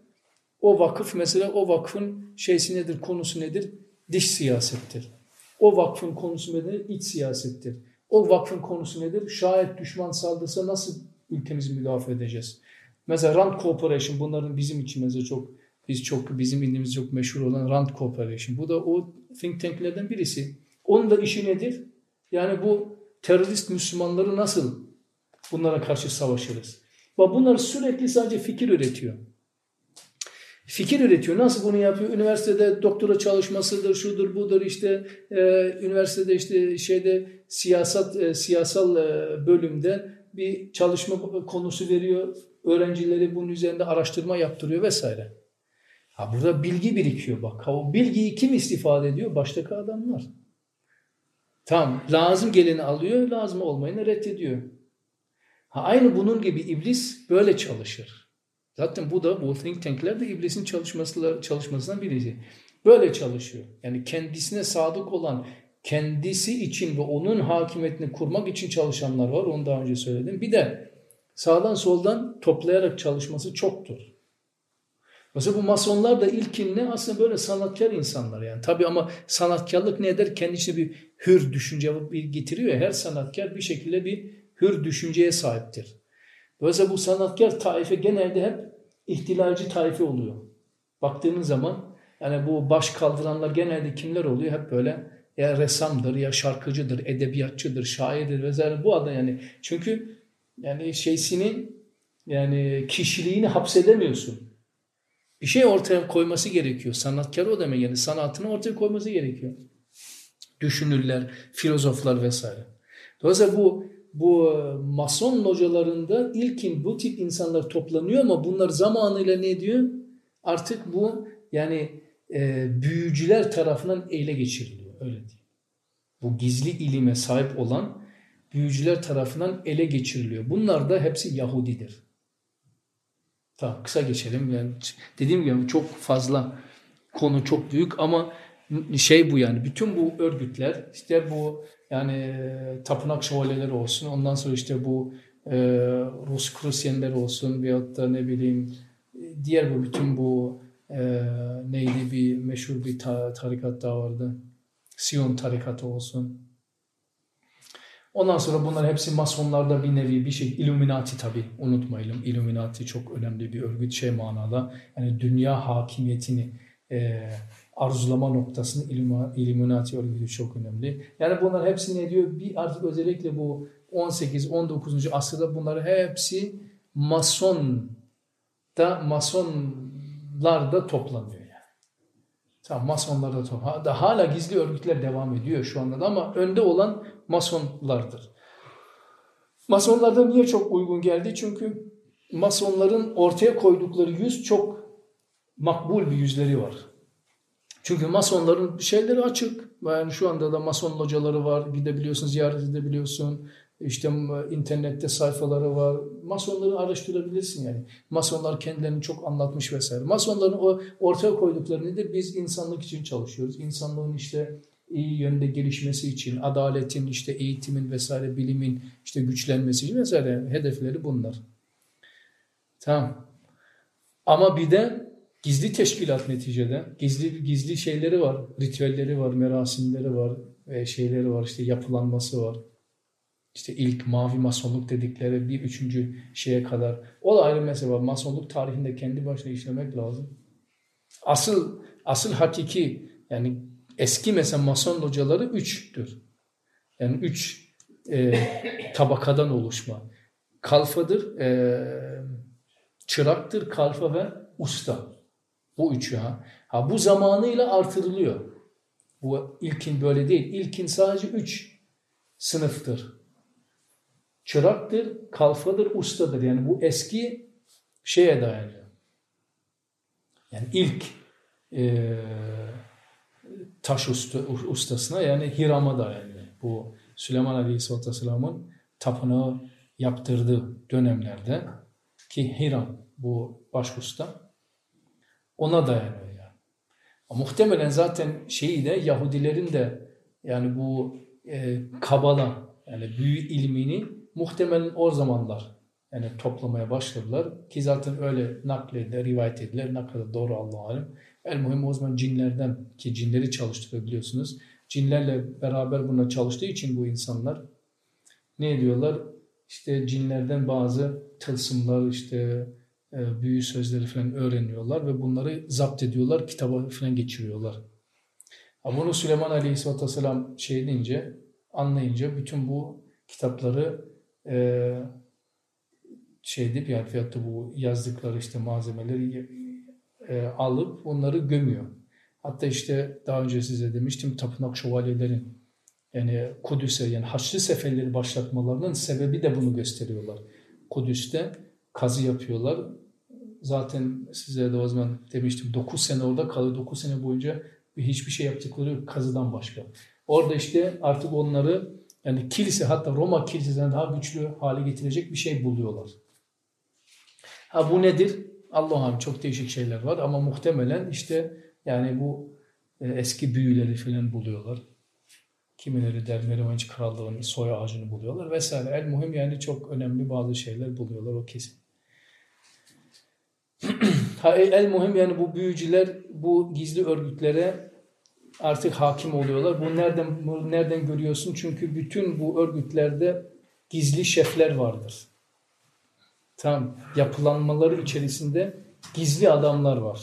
O vakıf mesela o vakfın şeysi nedir, konusu nedir? Dış siyasettir. O vakfın konusu nedir? İç siyasettir. O vakfın konusu nedir? Şayet düşman saldırsa nasıl ülkemizi müdafaa edeceğiz? Mesela Rand Corporation bunların bizim için mesela çok biz çok bizim indimiz çok meşhur olan Rand Corporation. Bu da o think tanklerden birisi. Onun da işi nedir? Yani bu terörist Müslümanları nasıl bunlara karşı savaşırız? Ve bunlar sürekli sadece fikir üretiyor. Fikir üretiyor. Nasıl bunu yapıyor? Üniversitede doktora çalışmasıdır, şudur budur işte e, üniversitede işte şeyde siyasat e, siyasal e, bölümde bir çalışma konusu veriyor. Öğrencileri bunun üzerinde araştırma yaptırıyor vesaire. Ha burada bilgi birikiyor bak. Ha, o bilgiyi kim istifade ediyor? Baştaki adamlar. Tam lazım geleni alıyor, lazım olmayanı reddediyor. Ha, aynı bunun gibi iblis böyle çalışır. Zaten bu da bu think tankler de iblisin çalışması, çalışmasından birisi. Böyle çalışıyor. Yani kendisine sadık olan, kendisi için ve onun hakimiyetini kurmak için çalışanlar var. Onu daha önce söyledim. Bir de sağdan soldan toplayarak çalışması çoktur. Mesela bu masonlar da ilkinde aslında böyle sanatkar insanlar yani. Tabii ama sanatkarlık ne eder? Kendisine bir hür düşünce getiriyor. Her sanatkar bir şekilde bir hür düşünceye sahiptir. Dolayısıyla bu sanatkar taife genelde hep ihtilalci taife oluyor. Baktığınız zaman yani bu baş kaldıranlar genelde kimler oluyor? Hep böyle ya ressamdır ya şarkıcıdır, edebiyatçıdır, şairdir vesaire bu adam yani. Çünkü yani şeysini yani kişiliğini hapsedemiyorsun. Bir şey ortaya koyması gerekiyor. Sanatkar o demek yani sanatını ortaya koyması gerekiyor. Düşünürler, filozoflar vesaire. Dolayısıyla bu bu e, mason localarında ilkin bu tip insanlar toplanıyor ama bunlar zamanıyla ne diyor? Artık bu yani e, büyücüler tarafından ele geçiriliyor. Öyle değil. Bu gizli ilime sahip olan büyücüler tarafından ele geçiriliyor. Bunlar da hepsi Yahudidir. Tamam kısa geçelim. Yani dediğim gibi çok fazla konu çok büyük ama şey bu yani bütün bu örgütler işte bu yani tapınak şövalyeleri olsun ondan sonra işte bu e, Rus Krusyenler olsun veyahut da ne bileyim diğer bu bütün bu e, neydi bir meşhur bir ta, tarikat daha vardı. Sion tarikatı olsun. Ondan sonra bunlar hepsi masonlarda bir nevi bir şey. Illuminati tabi unutmayalım. Illuminati çok önemli bir örgüt şey manada. Yani dünya hakimiyetini e, arzulama noktasında Illuminati örgütü çok önemli. Yani bunlar hepsi ne diyor? Bir artık özellikle bu 18-19. asırda bunları hepsi mason da masonlar da toplanıyor. Tamam masonlar da toplanıyor. Hala gizli örgütler devam ediyor şu anda da ama önde olan masonlardır. Masonlarda niye çok uygun geldi? Çünkü masonların ortaya koydukları yüz çok makbul bir yüzleri var. Çünkü masonların şeyleri açık. Yani şu anda da mason locaları var. Gidebiliyorsun, ziyaret edebiliyorsun. İşte internette sayfaları var. Masonları araştırabilirsin yani. Masonlar kendilerini çok anlatmış vesaire. Masonların o ortaya koydukları nedir? Biz insanlık için çalışıyoruz. İnsanlığın işte iyi yönde gelişmesi için, adaletin, işte eğitimin vesaire, bilimin işte güçlenmesi için vesaire hedefleri bunlar. Tamam. Ama bir de gizli teşkilat neticede. Gizli gizli şeyleri var, ritüelleri var, merasimleri var, şeyleri var, işte yapılanması var. İşte ilk mavi masonluk dedikleri bir üçüncü şeye kadar. O da ayrı mesele var. Masonluk tarihinde kendi başına işlemek lazım. Asıl asıl hakiki yani eski mesela mason hocaları üçtür. Yani üç e, (laughs) tabakadan oluşma. Kalfadır, e, çıraktır, kalfa ve usta. Bu üçü ha. Ha bu zamanıyla artırılıyor. Bu ilkin böyle değil. İlkin sadece üç sınıftır. Çıraktır, kalfadır, ustadır. Yani bu eski şeye dayanıyor. Yani ilk e, taş usta, ustasına yani Hiram'a dayanıyor. Bu Süleyman Aleyhisselatü Vesselam'ın tapınağı yaptırdığı dönemlerde ki Hiram bu baş usta ona dayanıyor yani. Muhtemelen zaten şeyi de Yahudilerin de yani bu e, kabala yani büyü ilmini muhtemelen o zamanlar yani toplamaya başladılar ki zaten öyle naklediler, rivayet edilir. Ne kadar doğru Allah'a alim. El muhim o zaman cinlerden ki cinleri çalıştırabiliyorsunuz. Cinlerle beraber buna çalıştığı için bu insanlar ne ediyorlar? İşte cinlerden bazı tılsımlar işte e, büyü sözleri falan öğreniyorlar ve bunları zapt ediyorlar, kitaba falan geçiriyorlar. Bunu Süleyman Aleyhisselatü Vesselam şey deyince, anlayınca bütün bu kitapları e, şey deyip yani da bu yazdıkları işte malzemeleri e, alıp onları gömüyor. Hatta işte daha önce size demiştim tapınak şövalyelerin yani Kudüs'e yani Haçlı seferleri başlatmalarının sebebi de bunu gösteriyorlar. Kudüs'te kazı yapıyorlar. Zaten size de o zaman demiştim 9 sene orada kalıyor. 9 sene boyunca hiçbir şey yaptıkları kazıdan başka. Orada işte artık onları yani kilise hatta Roma kilisesinden daha güçlü hale getirecek bir şey buluyorlar. Ha bu nedir? Allah'ım çok değişik şeyler var ama muhtemelen işte yani bu e, eski büyüleri falan buluyorlar. Kimileri der Merovinç krallığının soy ağacını buluyorlar vesaire. El muhim yani çok önemli bazı şeyler buluyorlar o kesin. (clears throat) ha, el muhim yani bu büyücüler bu gizli örgütlere artık hakim oluyorlar. Bu nereden bu nereden görüyorsun? Çünkü bütün bu örgütlerde gizli şefler vardır. Tam yapılanmaları içerisinde gizli adamlar var.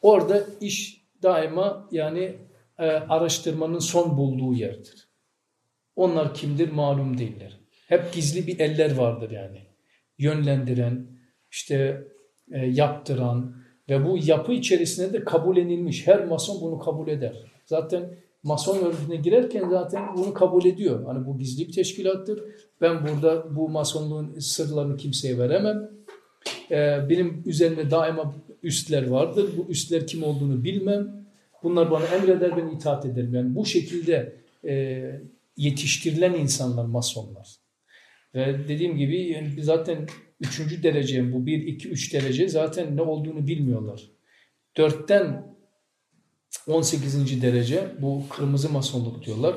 Orada iş daima yani e, araştırmanın son bulduğu yerdir. Onlar kimdir malum değiller. Hep gizli bir eller vardır yani. yönlendiren, işte e, yaptıran ve bu yapı içerisinde de kabul edilmiş. Her mason bunu kabul eder. Zaten mason örgütüne girerken zaten bunu kabul ediyor. Hani bu gizli bir teşkilattır. Ben burada bu masonluğun sırlarını kimseye veremem. Ee, benim üzerimde daima üstler vardır. Bu üstler kim olduğunu bilmem. Bunlar bana emreder, ben itaat ederim. Yani bu şekilde e, yetiştirilen insanlar masonlar. Ve dediğim gibi yani zaten üçüncü derece bu bir, iki, üç derece zaten ne olduğunu bilmiyorlar. Dörtten 18. derece bu kırmızı masonluk diyorlar.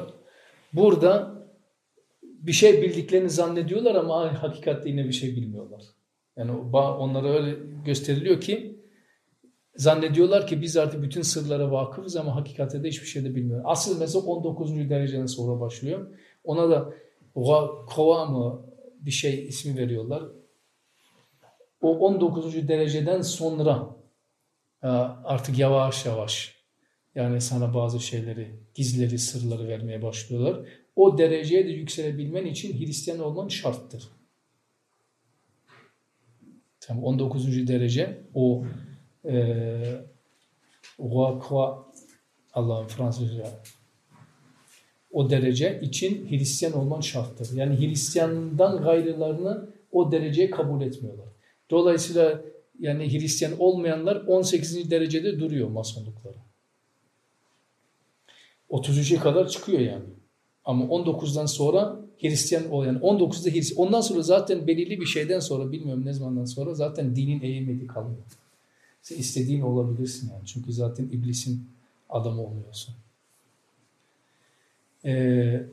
Burada bir şey bildiklerini zannediyorlar ama hakikatte yine bir şey bilmiyorlar. Yani onlara öyle gösteriliyor ki zannediyorlar ki biz artık bütün sırlara vakıfız ama hakikatte de hiçbir şey de bilmiyorlar. Asıl mesela 19. dereceden sonra başlıyor. Ona da kova mı bir şey ismi veriyorlar. O 19. dereceden sonra e, artık yavaş yavaş yani sana bazı şeyleri, gizleri, sırları vermeye başlıyorlar. O dereceye de yükselebilmen için Hristiyan olman şarttır. Tamam 19. derece o e, Allah'ın Fransızca o derece için Hristiyan olman şarttır. Yani Hristiyandan gayrılarını o dereceye kabul etmiyorlar. Dolayısıyla yani Hristiyan olmayanlar 18. derecede duruyor masonlukları. 33'e kadar çıkıyor yani. Ama 19'dan sonra Hristiyan ol yani 19'da Hristiyan. Ondan sonra zaten belirli bir şeyden sonra bilmiyorum ne zamandan sonra zaten dinin eğilmedi kalmıyor. Sen istediğin olabilirsin yani. Çünkü zaten iblisin adamı oluyorsun. Ee,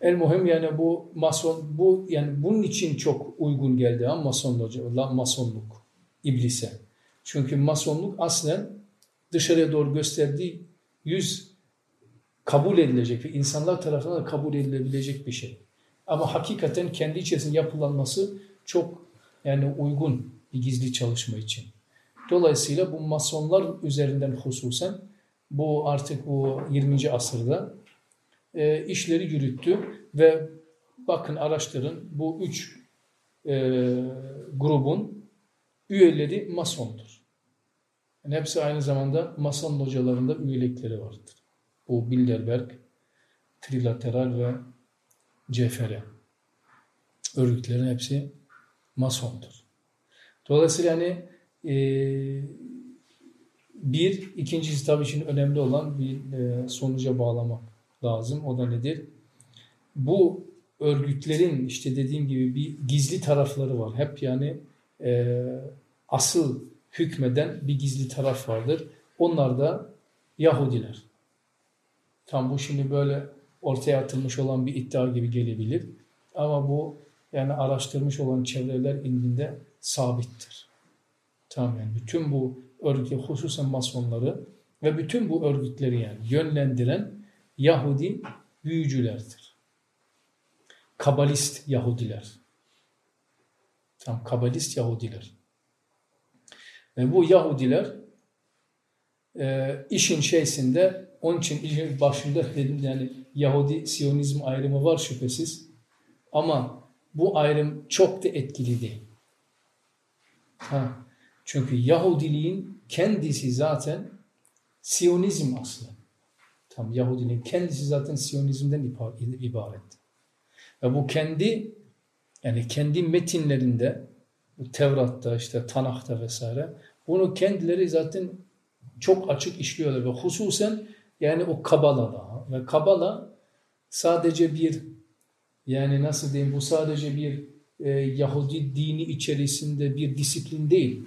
el muhim yani bu mason bu yani bunun için çok uygun geldi ha masonluk, masonluk iblise. Çünkü masonluk aslen dışarıya doğru gösterdiği yüz kabul edilecek ve insanlar tarafından da kabul edilebilecek bir şey. Ama hakikaten kendi içerisinde yapılanması çok yani uygun bir gizli çalışma için. Dolayısıyla bu masonlar üzerinden hususen bu artık bu 20. asırda e, işleri yürüttü ve bakın araştırın bu üç e, grubun üyeleri masondur. Yani hepsi aynı zamanda mason hocalarında üyelikleri vardır. Bu Bilderberg, Trilateral ve CFR örgütlerin hepsi masondur. Dolayısıyla hani e, bir, ikincisi tabii için önemli olan bir e, sonuca bağlamak lazım. O da nedir? Bu örgütlerin işte dediğim gibi bir gizli tarafları var. Hep yani e, asıl hükmeden bir gizli taraf vardır. Onlar da Yahudiler. Tam bu şimdi böyle ortaya atılmış olan bir iddia gibi gelebilir. Ama bu yani araştırmış olan çevreler indinde sabittir. Tamam yani bütün bu örgüt hususen masonları ve bütün bu örgütleri yani yönlendiren Yahudi büyücülerdir. Kabalist Yahudiler. Tam kabalist Yahudiler. Ve bu Yahudiler e, işin şeysinde onun için işin başında dedim yani Yahudi Siyonizm ayrımı var şüphesiz. Ama bu ayrım çok da etkili değil. Ha. Çünkü Yahudiliğin kendisi zaten Siyonizm aslı. Tam Yahudiliğin kendisi zaten Siyonizmden ibaret. Ve bu kendi yani kendi metinlerinde Tevrat'ta işte Tanah'ta vesaire bunu kendileri zaten çok açık işliyorlar ve hususen yani o Kabala'da ve Kabala sadece bir yani nasıl diyeyim bu sadece bir e, Yahudi dini içerisinde bir disiplin değil.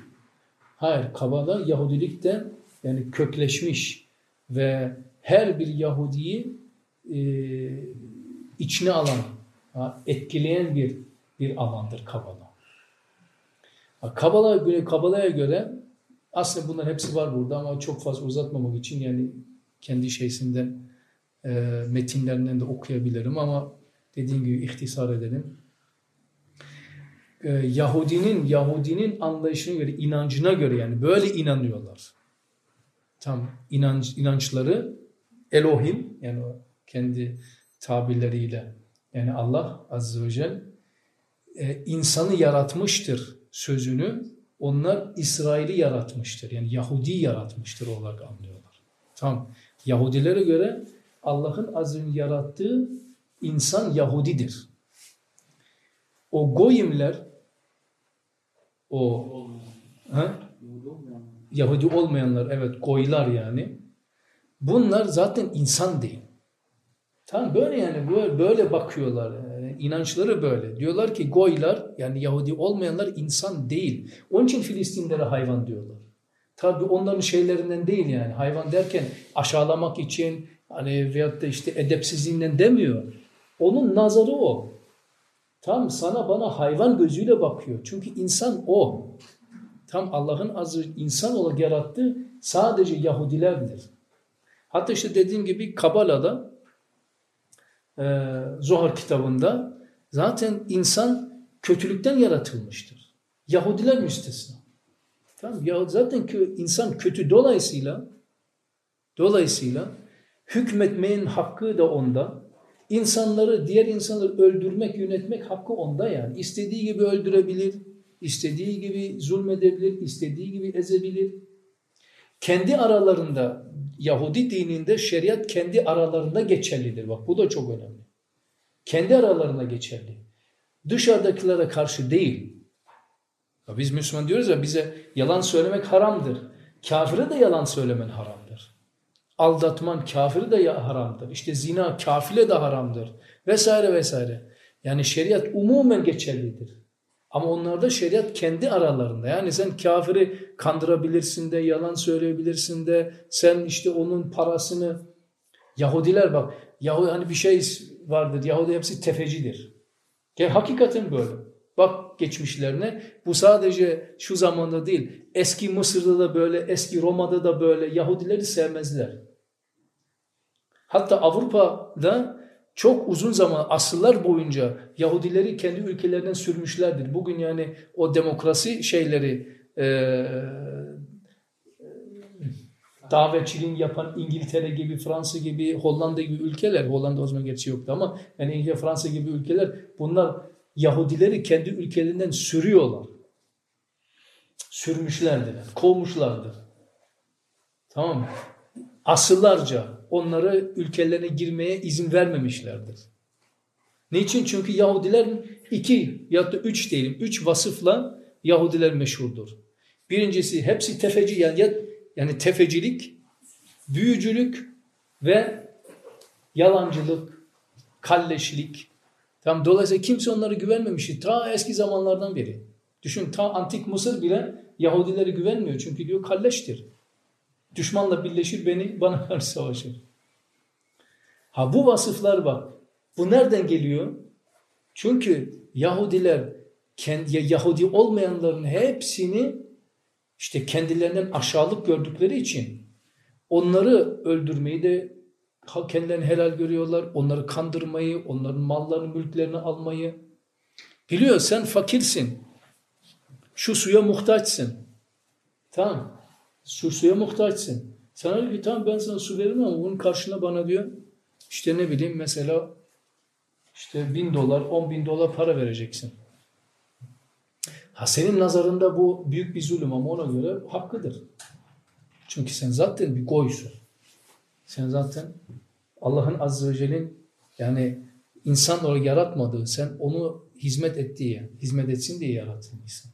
Hayır Kabala Yahudilikte yani kökleşmiş ve her bir Yahudiyi e, içine alan, etkileyen bir bir alandır Kabala. Kabala Kabala'ya göre aslında bunlar hepsi var burada ama çok fazla uzatmamak için yani kendi şeysinden e, metinlerinden de okuyabilirim ama dediğim gibi ihtisar edelim. E, Yahudinin Yahudinin anlayışına göre, inancına göre yani böyle inanıyorlar. Tam inanç, inançları Elohim yani kendi tabirleriyle yani Allah Azze ve Celle e, insanı yaratmıştır sözünü onlar İsrail'i yaratmıştır. Yani Yahudi yaratmıştır olarak anlıyorlar. Tamam. Yahudilere göre Allah'ın azim yarattığı insan Yahudidir. O goyimler o ha? Yahudi olmayanlar evet goylar yani. Bunlar zaten insan değil. Tamam böyle yani böyle, böyle bakıyorlar. Yani inançları böyle. Diyorlar ki goylar yani Yahudi olmayanlar insan değil. Onun için Filistinlere hayvan diyorlar. Tabi onların şeylerinden değil yani. Hayvan derken aşağılamak için hani veyahut da işte edepsizliğinden demiyor. Onun nazarı o. Tam sana bana hayvan gözüyle bakıyor. Çünkü insan o. Tam Allah'ın azı insan olarak yarattığı sadece Yahudilerdir. Hatta işte dediğim gibi Kabala'da e, Zohar kitabında zaten insan kötülükten yaratılmıştır. Yahudiler müstesna. Tamam ya zaten kö, insan kötü dolayısıyla dolayısıyla hükmetmeyin hakkı da onda. İnsanları, diğer insanları öldürmek, yönetmek hakkı onda yani. İstediği gibi öldürebilir, istediği gibi zulmedebilir, istediği gibi ezebilir. Kendi aralarında Yahudi dininde şeriat kendi aralarında geçerlidir. Bak bu da çok önemli. Kendi aralarında geçerli. Dışarıdakilere karşı değil. Ya biz Müslüman diyoruz ya bize yalan söylemek haramdır. Kafire de yalan söylemen haramdır. Aldatman kafire de haramdır. İşte zina kafile de haramdır. Vesaire vesaire. Yani şeriat umumen geçerlidir. Ama onlarda şeriat kendi aralarında. Yani sen kafiri kandırabilirsin de, yalan söyleyebilirsin de, sen işte onun parasını Yahudiler bak, Yahudi hani bir şey vardır, Yahudi hepsi tefecidir. Yani hakikaten böyle. Bak geçmişlerine. Bu sadece şu zamanda değil. Eski Mısır'da da böyle, eski Roma'da da böyle. Yahudileri sevmezler. Hatta Avrupa'da çok uzun zaman, asırlar boyunca Yahudileri kendi ülkelerinden sürmüşlerdir. Bugün yani o demokrasi şeyleri e, davetçiliğini yapan İngiltere gibi, Fransa gibi, Hollanda gibi ülkeler, Hollanda o zaman gerçi yoktu ama yani İngiltere, Fransa gibi ülkeler bunlar Yahudileri kendi ülkelerinden sürüyorlar. Sürmüşlerdir, kovmuşlardır. Tamam mı? Asıllarca onları ülkelerine girmeye izin vermemişlerdir. Niçin? Çünkü Yahudiler iki ya da üç diyelim, üç vasıfla Yahudiler meşhurdur. Birincisi hepsi tefeci yani, yani tefecilik, büyücülük ve yalancılık, kalleşlik. Tam dolayısıyla kimse onlara güvenmemişti ta eski zamanlardan beri. Düşün ta antik Mısır bile Yahudilere güvenmiyor çünkü diyor kalleştir. Düşmanla birleşir beni (laughs) bana karşı savaşır. Ha bu vasıflar bak. Bu nereden geliyor? Çünkü Yahudiler kendi Yahudi olmayanların hepsini işte kendilerinden aşağılık gördükleri için onları öldürmeyi de kendilerini helal görüyorlar. Onları kandırmayı, onların mallarını, mülklerini almayı. Biliyor sen fakirsin. Şu suya muhtaçsın. Tamam. Su suya muhtaçsın. Sana diyor ki tamam ben sana su veririm ama bunun karşına bana diyor işte ne bileyim mesela işte bin dolar, on bin dolar para vereceksin. Ha senin nazarında bu büyük bir zulüm ama ona göre hakkıdır. Çünkü sen zaten bir goysun. Sen zaten Allah'ın Azze ve Celle'nin yani insan olarak yaratmadığı, sen onu hizmet ettiği, hizmet etsin diye yaratılmışsın.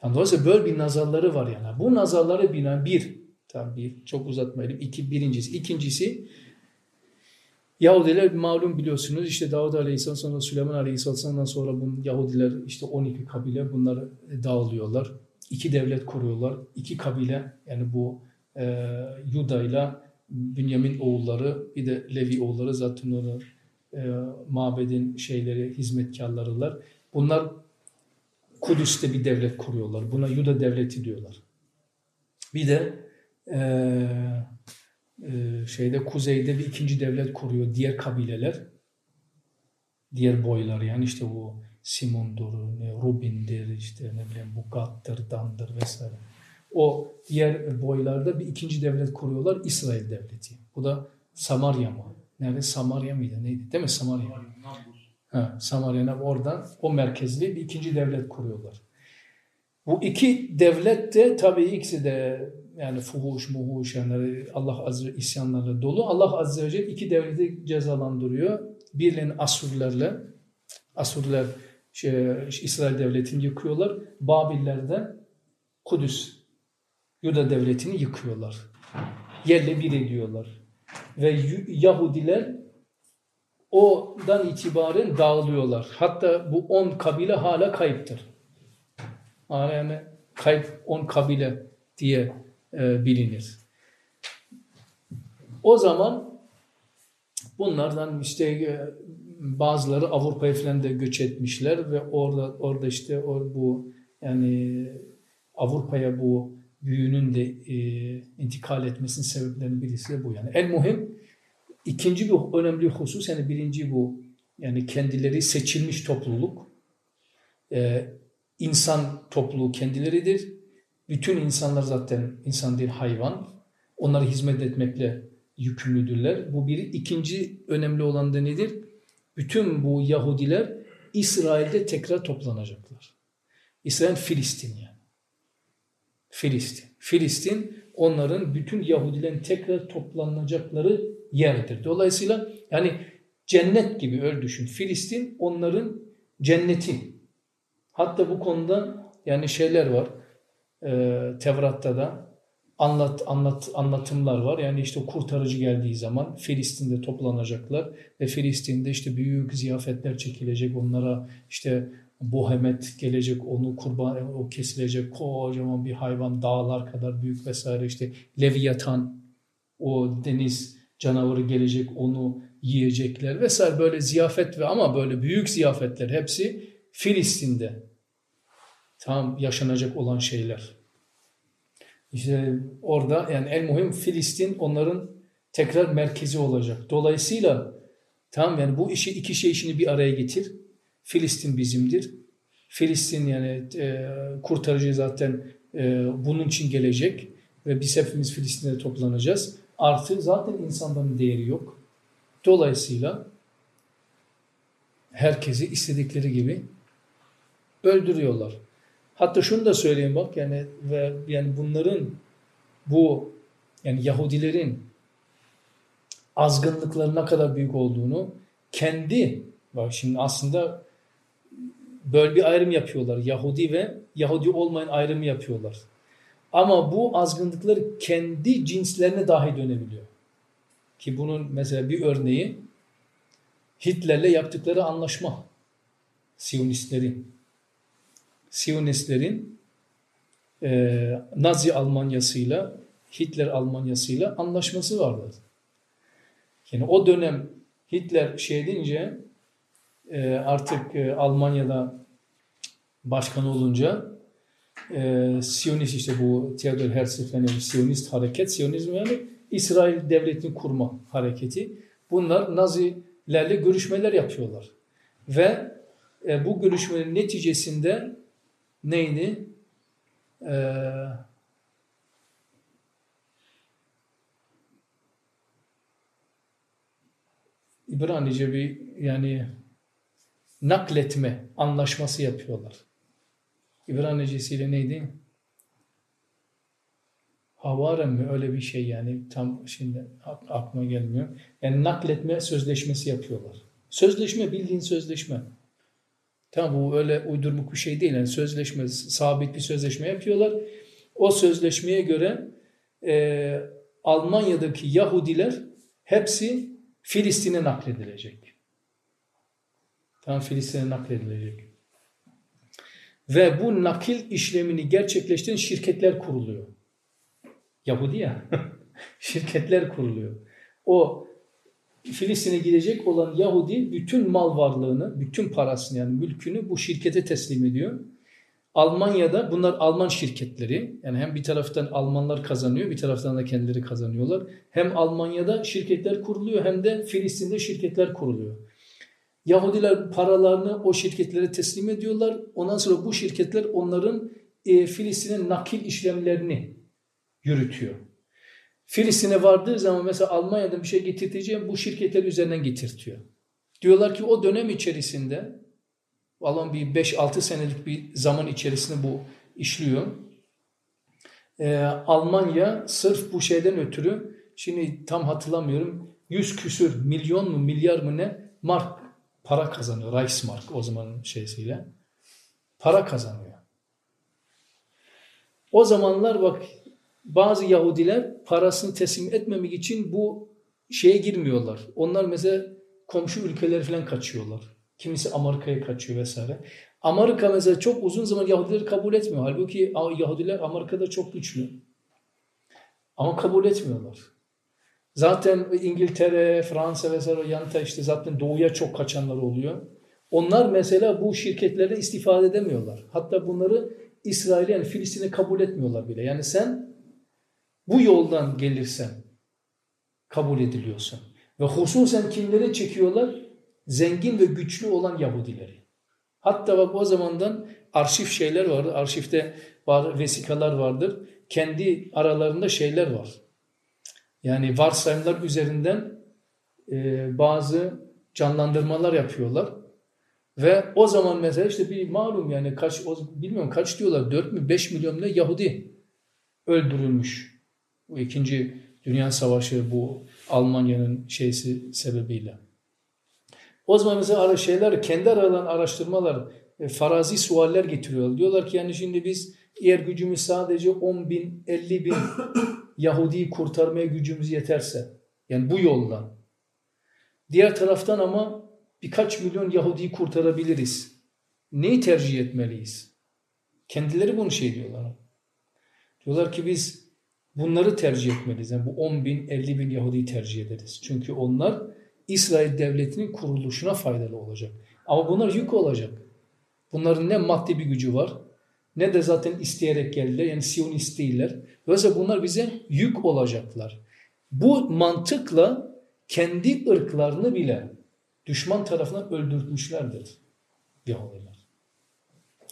Tamam, dolayısıyla böyle bir nazarları var yani. Bu nazarları binen bir, tamam bir, çok uzatmayalım. İki, birincisi. ikincisi Yahudiler malum biliyorsunuz işte Davud Aleyhisselam sonra Süleyman Aleyhisselam'dan sonra bu Yahudiler işte 12 kabile bunlar dağılıyorlar. İki devlet kuruyorlar. İki kabile yani bu e, Yuda ile Bünyamin oğulları bir de Levi oğulları zaten onu e, mabedin şeyleri hizmetkarlarılar. Bunlar Kudüs'te bir devlet kuruyorlar. Buna Yuda devleti diyorlar. Bir de e, e, şeyde kuzeyde bir ikinci devlet kuruyor diğer kabileler. Diğer boylar yani işte bu Simon'dur, Rubin'dir, işte ne bileyim bu Gad'dır, Dan'dır vesaire. O diğer boylarda bir ikinci devlet kuruyorlar İsrail devleti. Bu da Samarya mı? Nerede? Samarya mıydı? Neydi? Değil mi Samarya? Ha, oradan o merkezli bir ikinci devlet kuruyorlar. Bu iki devlet de tabii ikisi de yani fuhuş, muhuş yani Allah Azze isyanlarla dolu. Allah Azze ve Celle iki devleti cezalandırıyor. Birinin Asurlerle, Asurler şey, İsrail devletini yıkıyorlar. Babiller de Kudüs, Yuda devletini yıkıyorlar. Yerle bir ediyorlar. Ve Yahudiler odan itibaren dağılıyorlar. Hatta bu on kabile hala kayıptır. Yani kayıp on kabile diye e, bilinir. O zaman bunlardan işte e, bazıları Avrupa'ya falan da göç etmişler ve orada orada işte or, bu yani Avrupa'ya bu büyünün de e, intikal etmesinin sebeplerinden birisi de bu yani. En muhim ikinci bir önemli husus yani birinci bu yani kendileri seçilmiş topluluk e, insan topluluğu kendileridir. Bütün insanlar zaten insan değil hayvan. Onlara hizmet etmekle yükümlüdürler. Bu biri. İkinci önemli olan da nedir? Bütün bu Yahudiler İsrail'de tekrar toplanacaklar. İsrail Filistin yani. Filistin. Filistin onların bütün Yahudilerin tekrar toplanacakları yerdir. Dolayısıyla yani cennet gibi öyle düşün. Filistin onların cenneti. Hatta bu konuda yani şeyler var. E, Tevrat'ta da anlat, anlat, anlatımlar var. Yani işte kurtarıcı geldiği zaman Filistin'de toplanacaklar ve Filistin'de işte büyük ziyafetler çekilecek. Onlara işte Bohemet gelecek, onu kurban, o kesilecek kocaman bir hayvan, dağlar kadar büyük vesaire işte Leviathan, o deniz canavarı gelecek, onu yiyecekler vesaire böyle ziyafet ve ama böyle büyük ziyafetler hepsi Filistin'de tam yaşanacak olan şeyler. İşte orada yani en muhim Filistin onların tekrar merkezi olacak. Dolayısıyla tamam yani bu işi iki şey işini bir araya getir. Filistin bizimdir. Filistin yani e, kurtarıcı zaten e, bunun için gelecek ve biz hepimiz Filistin'de toplanacağız. Artı zaten insanların değeri yok. Dolayısıyla herkesi istedikleri gibi öldürüyorlar. Hatta şunu da söyleyeyim bak yani ve yani bunların bu yani Yahudilerin azgınlıklarına kadar büyük olduğunu kendi bak şimdi aslında böyle bir ayrım yapıyorlar. Yahudi ve Yahudi olmayan ayrımı yapıyorlar. Ama bu azgınlıkları kendi cinslerine dahi dönebiliyor. Ki bunun mesela bir örneği Hitler'le yaptıkları anlaşma. Siyonistlerin. Siyonistlerin e, Nazi Almanyası'yla Hitler Almanyası'yla anlaşması vardı. Yani o dönem Hitler şey deyince e, artık e, Almanya'da başkan olunca e, Siyonist işte bu Theodor Herzl yani Siyonist hareket, Siyonizm yani İsrail devletini kurma hareketi. Bunlar Nazilerle görüşmeler yapıyorlar. Ve e, bu görüşmenin neticesinde neydi? Ee, İbranice bir yani nakletme anlaşması yapıyorlar. İbranicesiyle neydi? Havarem mi öyle bir şey yani tam şimdi aklıma gelmiyor. Yani nakletme sözleşmesi yapıyorlar. Sözleşme bildiğin sözleşme. Tamam bu öyle uydurmuk bir şey değil. Yani sözleşme, sabit bir sözleşme yapıyorlar. O sözleşmeye göre e, Almanya'daki Yahudiler hepsi Filistin'e nakledilecek. Tamam Filistin'e nakledilecek. Ve bu nakil işlemini gerçekleştiren şirketler kuruluyor. Yahudi ya. (laughs) şirketler kuruluyor. O Filistin'e gidecek olan Yahudi bütün mal varlığını, bütün parasını yani mülkünü bu şirkete teslim ediyor. Almanya'da bunlar Alman şirketleri. Yani hem bir taraftan Almanlar kazanıyor, bir taraftan da kendileri kazanıyorlar. Hem Almanya'da şirketler kuruluyor hem de Filistin'de şirketler kuruluyor. Yahudiler paralarını o şirketlere teslim ediyorlar. Ondan sonra bu şirketler onların e, Filistin'e nakil işlemlerini yürütüyor. Filistin'e vardığı zaman mesela Almanya'dan bir şey getirteceğim bu şirketler üzerinden getirtiyor. Diyorlar ki o dönem içerisinde Allah'ın bir 5-6 senelik bir zaman içerisinde bu işliyor. Ee, Almanya sırf bu şeyden ötürü şimdi tam hatırlamıyorum 100 küsür milyon mu milyar mı ne mark para kazanıyor. Reichsmark o zamanın şeysiyle. Para kazanıyor. O zamanlar bak bazı Yahudiler parasını teslim etmemek için bu şeye girmiyorlar. Onlar mesela komşu ülkeler falan kaçıyorlar. Kimisi Amerika'ya kaçıyor vesaire. Amerika mesela çok uzun zaman Yahudileri kabul etmiyor. Halbuki Yahudiler Amerika'da çok güçlü. Ama kabul etmiyorlar. Zaten İngiltere, Fransa vesaire yanında işte zaten doğuya çok kaçanlar oluyor. Onlar mesela bu şirketlerden istifade edemiyorlar. Hatta bunları İsrail'e yani Filistin'e kabul etmiyorlar bile. Yani sen bu yoldan gelirsen kabul ediliyorsun. Ve hususen kimleri çekiyorlar? Zengin ve güçlü olan Yahudileri. Hatta bak o zamandan arşiv şeyler vardır. Arşivde var, vesikalar vardır. Kendi aralarında şeyler var. Yani varsayımlar üzerinden e, bazı canlandırmalar yapıyorlar. Ve o zaman mesela işte bir malum yani kaç o, bilmiyorum kaç diyorlar 4 mü 5 milyon ne Yahudi öldürülmüş. Bu ikinci Dünya Savaşı bu Almanya'nın şeysi sebebiyle. O zaman mesela şeyler kendi aralarından araştırmalar e, farazi sualler getiriyorlar. Diyorlar ki yani şimdi biz eğer gücümüz sadece 10 bin 50 bin (coughs) Yahudi'yi kurtarmaya gücümüz yeterse yani bu yolla. Diğer taraftan ama birkaç milyon Yahudi'yi kurtarabiliriz. Neyi tercih etmeliyiz? Kendileri bunu şey diyorlar. Diyorlar ki biz bunları tercih etmeliyiz. Yani bu 10 bin, 50 bin Yahudi'yi tercih ederiz. Çünkü onlar İsrail devletinin kuruluşuna faydalı olacak. Ama bunlar yük olacak. Bunların ne maddi bir gücü var ne de zaten isteyerek geldiler. Yani Siyonist değiller. Dolayısıyla bunlar bize yük olacaklar. Bu mantıkla kendi ırklarını bile düşman tarafından öldürtmüşlerdir Yahudiler.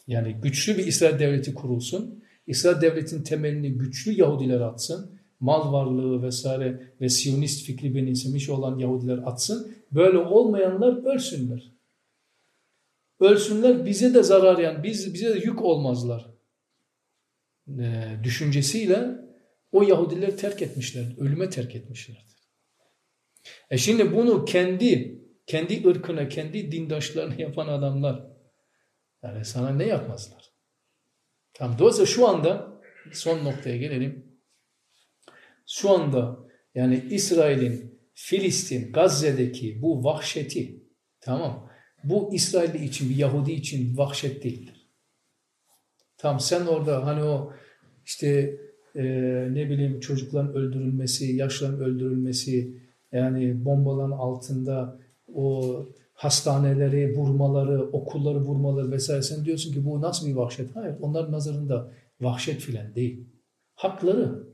Yani güçlü bir İsrail devleti kurulsun. İsrail devletinin temelini güçlü Yahudiler atsın. Mal varlığı vesaire ve Siyonist fikri benimsemiş olan Yahudiler atsın. Böyle olmayanlar ölsünler. Ölsünler bize de zarar yani biz, bize de yük olmazlar. E, düşüncesiyle o Yahudiler terk etmişler. Ölüme terk etmişlerdir. E şimdi bunu kendi kendi ırkına, kendi dindaşlarına (laughs) yapan adamlar yani sana ne yapmazlar? Tamam. Dolayısıyla şu anda son noktaya gelelim. Şu anda yani İsrail'in Filistin, Gazze'deki bu vahşeti tamam bu İsrailli için bir Yahudi için vahşet değildir. Tam sen orada hani o işte e, ne bileyim çocukların öldürülmesi, yaşların öldürülmesi yani bombaların altında o hastaneleri vurmaları, okulları vurmaları vesaire sen diyorsun ki bu nasıl bir vahşet? Hayır onların nazarında vahşet filan değil. Hakları.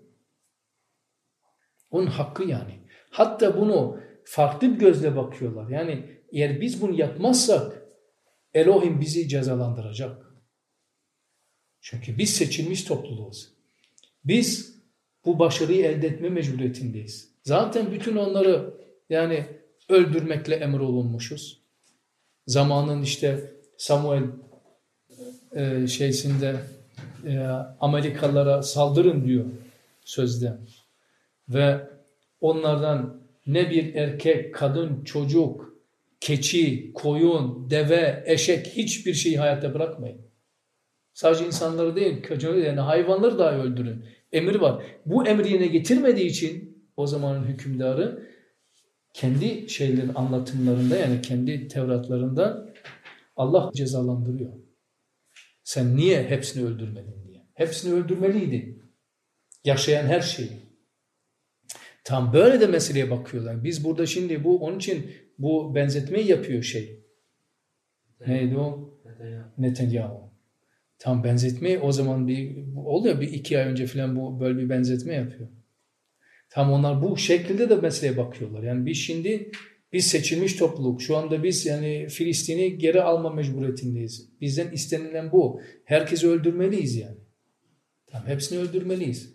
Onun hakkı yani. Hatta bunu farklı bir gözle bakıyorlar. Yani eğer biz bunu yapmazsak Elohim bizi cezalandıracak. Çünkü biz seçilmiş topluluğuz. Biz bu başarıyı elde etme mecburiyetindeyiz. Zaten bütün onları yani öldürmekle emrolunmuşuz. Zamanın işte Samuel e, şeysinde e, Amerikalılara saldırın diyor sözde. Ve onlardan ne bir erkek, kadın, çocuk, keçi, koyun, deve, eşek hiçbir şeyi hayatta bırakmayın. Sadece insanları değil, yani hayvanları dahi öldürün. Emir var. Bu emri yerine getirmediği için o zamanın hükümdarı kendi şeylerin anlatımlarında yani kendi Tevratlarında Allah cezalandırıyor. Sen niye hepsini öldürmedin diye. Hepsini öldürmeliydi. Yaşayan her şeyi. Tam böyle de meseleye bakıyorlar. Biz burada şimdi bu onun için bu benzetmeyi yapıyor şey. Neydi o? Netanyahu. Netanyahu. Tam benzetmeyi o zaman bir oluyor bir iki ay önce falan bu böyle bir benzetme yapıyor. Tam onlar bu şekilde de meseleye bakıyorlar. Yani biz şimdi biz seçilmiş topluluk. Şu anda biz yani Filistin'i geri alma mecburiyetindeyiz. Bizden istenilen bu. Herkesi öldürmeliyiz yani. Tam hepsini öldürmeliyiz.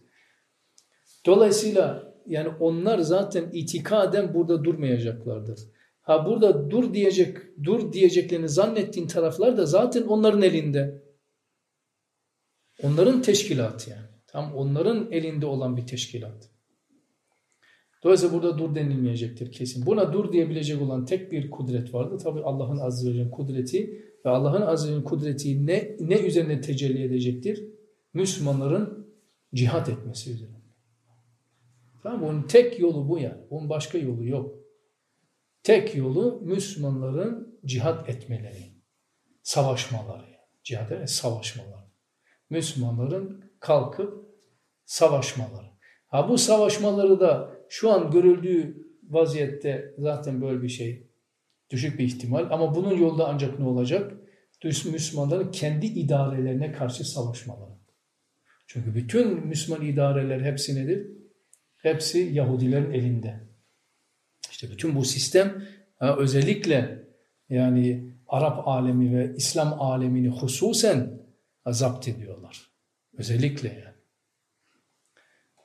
Dolayısıyla yani onlar zaten itikaden burada durmayacaklardır. Ha burada dur diyecek, dur diyeceklerini zannettiğin taraflar da zaten onların elinde. Onların teşkilatı yani. Tam onların elinde olan bir teşkilat. Dolayısıyla burada dur denilmeyecektir kesin. Buna dur diyebilecek olan tek bir kudret vardı. Tabi Allah'ın azze ve celle'nin kudreti ve Allah'ın azze ve kudreti ne, ne üzerine tecelli edecektir? Müslümanların cihat etmesi üzerine. Tamam Onun tek yolu bu yani. Onun başka yolu yok. Tek yolu Müslümanların cihat etmeleri. Savaşmaları. Cihat evet, savaşmaları. Müslümanların kalkıp savaşmaları. Ha bu savaşmaları da şu an görüldüğü vaziyette zaten böyle bir şey düşük bir ihtimal ama bunun yolda ancak ne olacak? Müslümanların kendi idarelerine karşı savaşmaları. Çünkü bütün Müslüman idareler hepsi nedir? Hepsi Yahudilerin elinde. İşte bütün bu sistem özellikle yani Arap alemi ve İslam alemini hususen zapt ediyorlar. Özellikle yani.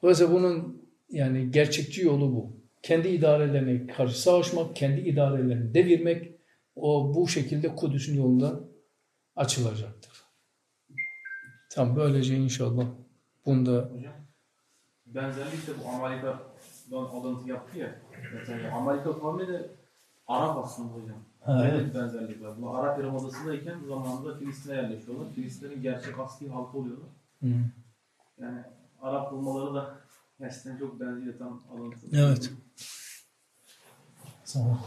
Dolayısıyla bunun yani gerçekçi yolu bu. Kendi idarelerine karşı savaşmak, kendi idarelerini devirmek o bu şekilde Kudüs'ün yolunda açılacaktır. Tam böylece inşallah bunda benzerlik de bu Amerika'dan alıntı yaptı ya. Mesela Amerika kavmi de Arap aslında hocam. Ha, evet. bir benzerlik var. Bu Arap Yarımadası'ndayken zamanında Filistin'e yerleşiyorlar. Filistinlerin gerçek asli halkı oluyorlar. Hı. Yani Arap olmaları da gerçekten çok benziyor tam alıntı. Evet. Tamam.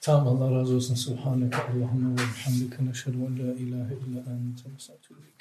Tamam Allah razı olsun. Subhaneke Allahümme ve bihamdike neşhedü en la ilahe illa ente nestağfiruke.